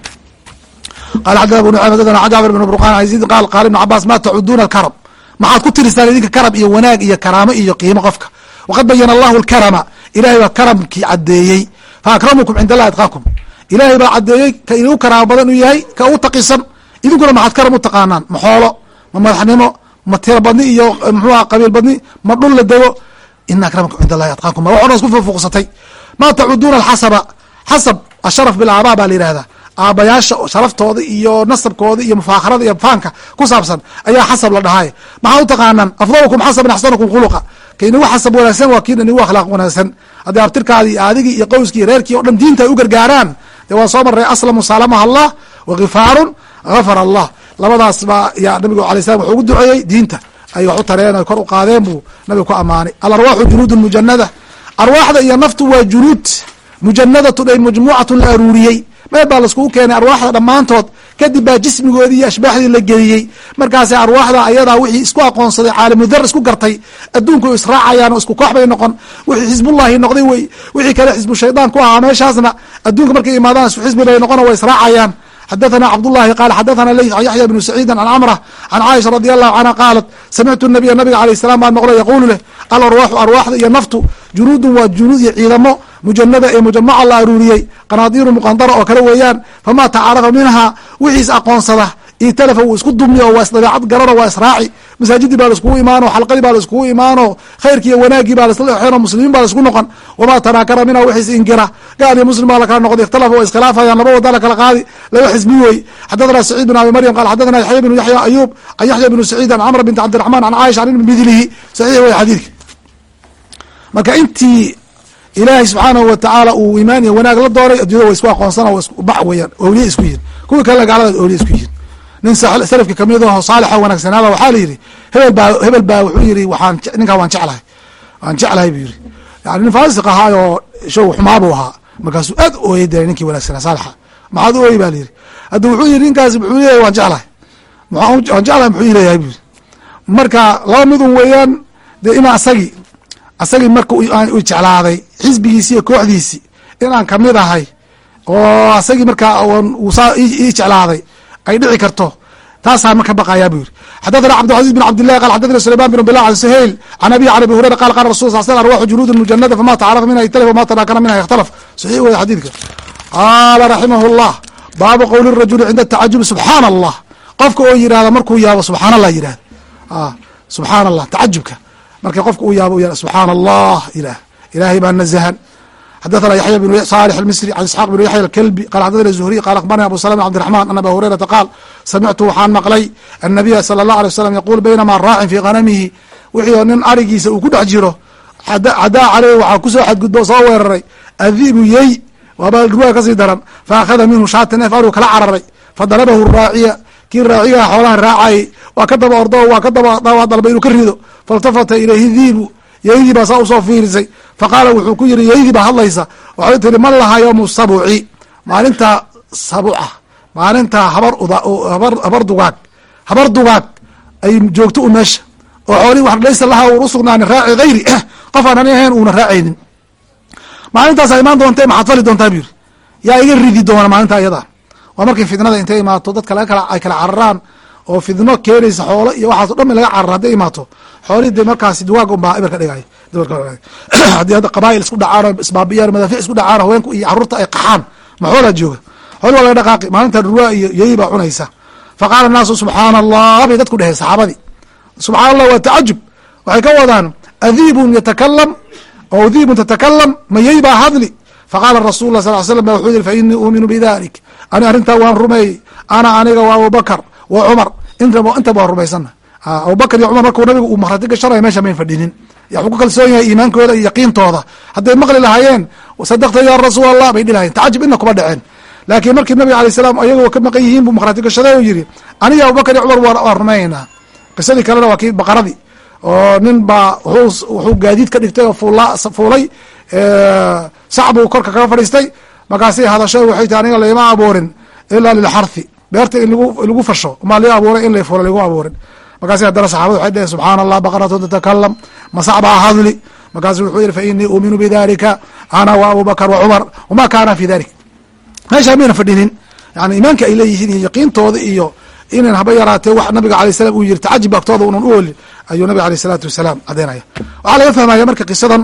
Qala xadana abu nucaym xadana jaabir bn burqan aziid qaal qaala ibn cabaas ma tacuduuna alkarab maxaad ku tirisaan idinka karab iyo wanaag iyo karaamo iyo qiimo qofka. Waqad bayana allahu alkarama. Ilahay baa karamkii caddeeyey. Fa akramukum cinda allahi atqaakum. Ilaahay baa caddeeyey ka inagu karaamo badan uu yahay ka u taqisan. Idinkuna maxaad karam u taqaanaan. Ma xoolo ma madaxnimo ma tiro badni iyo mxuuha qabiil badni ma dhul la dego ina akramakum cinda allahi atqaakum. Ma waxo dhan isku fuuqsatay ma tacuduuna alxasaba xasab asharaf bilaabaa baa la yihahdaa aabayaasha sharaftooda iyo nasabkooda iyo mufaakharada iyo faanka ku saabsan ayaa xasab la dhahay. Maxaa u taqaanaan? Afdalukum xasaban axsanukum khuluqa. Kainagu xasab wanaagsan waa kiina inagu akhlaaq wanaagsan. Haddii abtirkaadii adigii iyo qowskii reerkii o dhan diinta ay u gargaaraan dee waan soo marray aslamu saalamaha allah wa khifaarun gafar allah. Labadaas baa yaa nabigu alay slam wuxuu ugu duceeyey diinta. Ay wax u tareen ay kor u qaadeen buu nabiga ku ammaanay. Alarwaaxu junuudun mujanada arwaaxda iyo naftu waa junuud. Mujanadatu ay majmuucatun la aruuriyey meel baa laiskugu keenay arwaaxda dhammaantood. Kadib baa jismigoodii iyo ashbaaxdii la geliyey. Markaas arwaaxda ayadaa wixii isku aqoonsaday caalamudar isku gartay. Adduunku israacayaan oo isku koox bay noqon. Wixii xisbullahi noqday wey. Wixii kale xisbu shaydaan ku ahaa meeshaasna adduunka markay imaadaan isku xisbi bay noqon way israacayaan xadathana cabdullahi qaal xadathana leyth an yaxya bnu saciidin can camra can caaisha radi allahu canha qaalat samictu nabiya nabiga alayh salam baan maqlo yaquulu leh alarwaaxu arwaaxda iyo naftu junuudun waa junuud iyo ciidamo mujanada ee mujamaca la aruuriyey qanaadiiru muqandara oo kale weeyaan famaa tacaarafa minhaa wixiis aqoonsada italafa wuu isku dumni oo waa isdabeecad garano waa israaci masaajidii baa laiskugu imaano xalqadii baa laiskugu imaano khayrkii iyo wanaagii baa laisla dhexeeno muslimiin baa la isku noqon. Wamaa tanaakara minha wixiis inkira gaal iyo muslim baa lakala noqday ikhtalafa waa iskhilaafayaan laba wada lakala qaadi laba xisbi wey xadathana saciid bin abi maryam qal xadathana yaxya bnu yaxya ayub can yaxya bnu saciid an camr bint cabdiraxman can caaisha an midlihi saxiix wey xadiidka marka intii ilaahay subxaanahu watacaala uu imaan iyo wanaag la doonay addunyada wa isku aqoonsana bax weeyaan awliya isku yihiin kuwii kalena gaalada awliya isku yihiin nin salafki ka mid aho saalixa wanaagsanaada waxaa la yidhi hebel baa hebel baa wuxuu yidhi waxaan ninkaa waan jeclahay waan jeclahay buu yidhi. Yani nin faasiq ahaa oo show xumaa buu ahaa markaasuu aad u ooyey diray ninkii wanaagsanaa saalixa. Maxaad u ooyey ba la yidhi. Hadda wuxuu yidhi ninkaasi muxuu leeyahay waan jeclahay. Waan jeclahay muxuu leeyahay buu yidhi. Marka laba midun weeyaan dee inaa asagii asagii marka jeclaaday xisbigiisi iyo kooxdiisi inaan ka mid ahay oo asagii markaa saa ii jeclaaday ay dhici karto. Taasaa marka baqayaa buu yiri xadathana cabdilcaziz bin cabdillahi qal xadathana sulayman bin billah an suhayl can abihi can abi hurayra qala qala rasul sal sl arwaxu juluudun mujanada fama tacarafa minha italaf wama tanaakara minha ikhtalaf saxiix wey xadiidka. Qaala raximah llah baabu qowli rajuli cinda tacajubi subxaana allah qofka oo yihahda markuu yaabo subxaan allah yihahda subxaan allah tacajubka marka qofka uu yaabo subxaana allah ilah ilahay baa nazahan xadathana yaxya bn salix almisri an isxaaq bn yaxya alkelbi qala xadathana zuhriy qala akhbarani abu salama cabdiraxman an aba hurayrata qaal samictu waxaan maqlay annabiya sala allah alay wasalam yaquul baynamaa raacin fii ghanamihi. Wixii oo nin arigiisa uu ku dhex jiro cadaa caleyh waxaa ku soo xadgudbo soo weeraray adibu yey waaba ruwaa ka sii daran fa akhada minhu shaata neef aruu kala cararay fadarabahu raaciya kii raacigaha xoolaha raacayay waa ka daba ordo waa ka daba dalbay inuu ka rido. Failtafata ilayhi diibu yeydii baa saa u soo fiirisay. Faqaala wuxuu ku yiri yeydii baa hadlaysa. Waxay tiri man laha yowmu sabuci. Maalinta sabuca maalinta habar habar dugaag habar dugaag ay joogto u meesha. Oo xoolii wax laysa laha uun usugnaanin raaci hayri qof aan ani ahayn uuna raacaynin. Maalintaasa imaan doonta maxaad fali doontaa bu yiri yaa iga ridi doona maalinta iyada waa markay fidnada intay imaato dadka ay kala cararaan oo fidno keenaysa xoolo iyo waxaaso dhan laga carara hadday imaato. Xoolihii de markaasi duwaag unbaa eber ka dhigay. Haddii hadda qabaayil isku dhacaan isbaabiyaan madaafic isku dhacaan haweenku iyo carruurta ay qaxaan ma jooga? Xooli waa laga dhaqaaqi maalinta dhurwaa iyo yeyi baa cunaysa. Faqaala naasu subxaana allah bay dadku dheheen saxaabadii. Subxaana allah waa tacajub. Waxay ka wadaan adiibun yatakalam oo diibun tatakalam ma yey baa hadli faqaala rasul lah sal slam wuxuu yihi fa inii uuminu bidalik ani arrintaa waan rumeeyey ana aniga waa abubakar wa cumar intaba waan rumaysana abubakar iyo cumar markuu nabigu uu makrati gashanaya meesha mayn fadhinin wuxuu ku kalsoon yahay iimaankooda iyo yaqiintooda hadday maqli lahaayeen sadaqta ya rasuul allah bay dhilahayen tacajub ina kuma dhaceen laakiin markii nabiga alay salam ayagoo ka maqan yihiin buu makrati gashaday oo yihi aniga abubakar iyo cumar waan rumaynaynaa qisadii kalena waa kii baqaradii oo nin baa wuxuu gaadiid ka dhigtay oo fuulay sac buu korka kaga fadhiistay. Markaasay hadashay waxay tii aniga laima abuurin ilaa lilxarthi beerta in lagu fasho maa li abuuray in la fulo lagu abuurin markaas haddana saxabada waxay dheheen subxaana allah baqaratu tatakalam baa hadli. Markaasu wuxuu yihi fa inii uuminu bidalika ana wa abubakar wa cumar wama kaana fi dalik meeshaa mayna fadhinin. Yani iimaanka ay leeyihiin iyo yaqiintooda iyo inan haba yaraatee wax nabiga alay salam uu yihi tacajib agtooda unan u olin ayuu nabiga aleyh salaatu wasalaam cadeynaya. Waxaa laga fahmaya marka qisadan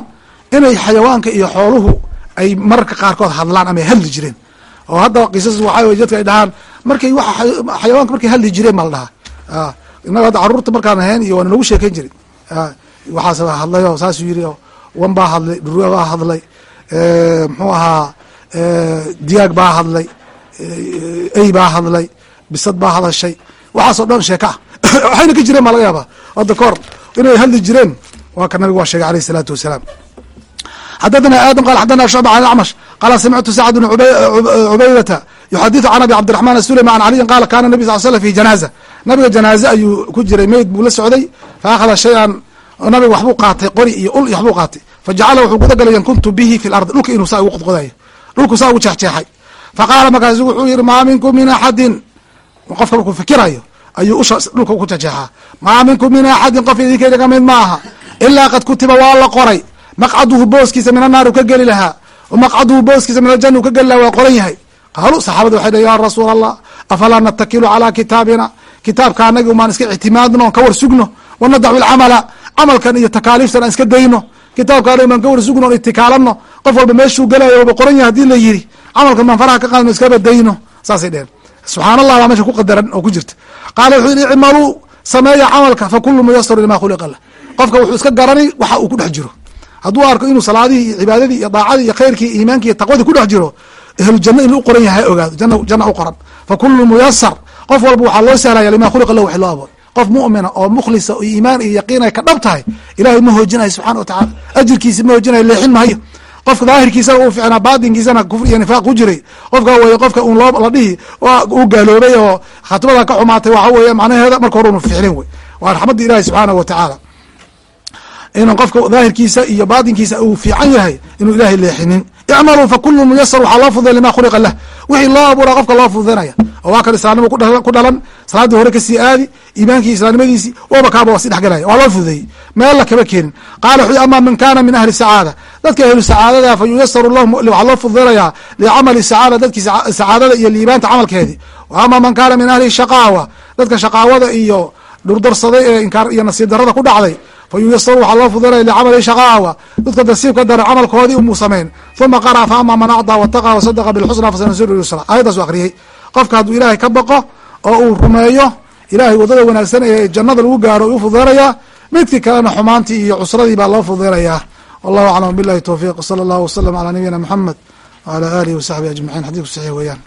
inay xayawaanka iyo xooluhu ay mararka qaarkood hadlaan ama hadli jireen. Oo hadda qisas waxaa wey dadka ay dhahaan markay wa xayawaanka markay hadli jireen baa la dhahaa. Inaga hadda carruurta markaan ahayn iyo waana nagu sheekeyn jirin. Waxaas hadlay oo saasuu yiri oo wan baa hadlay dhurwa baa hadlay muxuu ahaa digaag baa hadlay ey baa hadlay bisad baa hadashay. Waxaasoo dhan sheeka ah. Waxayna ka jireen baa laga yaabaa. Hadda kahor inay hadli jireen waa ka nabigu waa sheegay aleyh isalaatu wasalaam xadana aadam qal xadana shucba can acmash qaala samictu sacd bn cubaydata yuxadiثu can abi cabdiraxmaan asuleyma can caliyin qaala kana nabi sal slam fi janaaza nabiga janaaze ayuu ku jiray meyd buu la socday fa akhada shayan nabiga waxbuu qaatay qori iyo ul iyo waxbuu qaatay fajacala wuxuu guda yankuntu bihi fi lardi dhulka inuu saa ugu qodqodayo dhulku saa ugu jeexjeexay faqaala markaasu wuxuu yihi maa minkum min axadin qofka markuu fikirayo ayuu usha dhulka ku jeexjeexaa maa minkum min axadin qof idinka naga mid maaha ilaa qad kutiba waa la qoray maqcaduhu booskiisa min annaar u ka geli lahaa maqcaduhu booskiisa min aljana u ka geli lahaa waa qoran yahay. Qaaluu saxaabadu waxay dhhen ya rasuula allah afalaa natakilu calaa kitaabina kitaabka anagi umaan iska ictimaadno on ka war sugno wanadacu lcamala camalkan iyo takaaliiftan aan iska dayno. Kitaabka anagi maan ka war sugno on itikaalano qof walba meeshuu gelayo waba qoran yahay haddii la yiri camalkan maan faraha ka qaadno iskaba dayno. Saasay dheheen subxaan allah baa meesha ku qadaran oo ku jirta. Qaala wuxuu yihi icmaluu sameeya camalka fakulu muyasaru lima khuliqa lah. Qofka wuxuu iska garani waxa uu ku dhex jiro hadduu arko inuu salaadihii iyo cibaadadii iyo daacadii iyo khayrkii iimaanki iyo taqwadii ku dhex jiro ahlu janno in u qoran yahay ha ogaado. Janna u qoran. Fa kulu muyasar qof walba waxaa loo sahlaya lima khuliqa lah wax loo aboor qof mu'mina oo mukhlisa oo iimaan iyo yaqiin ay ka dhab tahay ilahay ma hoojinayo subxana wa tacala ajirkiisi ma hoojinayo leexin mahayo qofka daahirkiisana uu ficnaa baatinkiisana kufr iyo nifaaq ku jiray. Qofka weye qofka un loo la dhihi uu gaaloobay oo khatimada ka xumaatay waxa weeye macnaheeda marka hore unu ficlin wey waa raxmadda ilahi subxaanahu wa tacaala inuu qofka daahirkiisa iyo baatinkiisa uu fiican yahay inuu ilahay leexinin. Icmaluu fakulu muyasar waxaa loo fududay lima khuliqa lah. Wixii loo abuuraa qofka loo fududanaya oo waa kan islaamnimo ku dhalan salaaddii hore ka sii aadi iimaankii islaamnimadiisii waba kaaba waa si dhexgelaya waa loo fududeeyey meel la kama keenin. Qaala wuxuu ama man kana min ahli sacaada. Dadka ahlu sacaadada fa yuyasaru waxaa loo fududanayaa licamali sacaada dadkii sacaadada iyo liibaanta camalkeedii. Ama man kana min ahli shaqaawa dadka shaqaawada iyo dhurdarsaday ee inkaar iyo nasiib darada ku dhacday fa yuyasaru waxaa loo fududanaya licamali shaqaawa. Dadka nasiibka dara camalkoodii umuu samayn uma qara'a fa ama man acdaa wataqa wasadaqa bilxusna fasanasiru yusra aayaddaas u akriyey qofka hadduu ilaahay ka baqo oo uu rumeeyo ilahay waddada wanaagsan ee jannada lagu gaaro u fududeynaya midkii kalena xumaantii iyo cusradii baa loo fududeynayaa wallahu aclam. Bilahi towfiiq sala allahu wasalam calaa nabiyina moxamed wala alihi wasaxbihi ajmaciin. Xadiidku saxiix weeyaan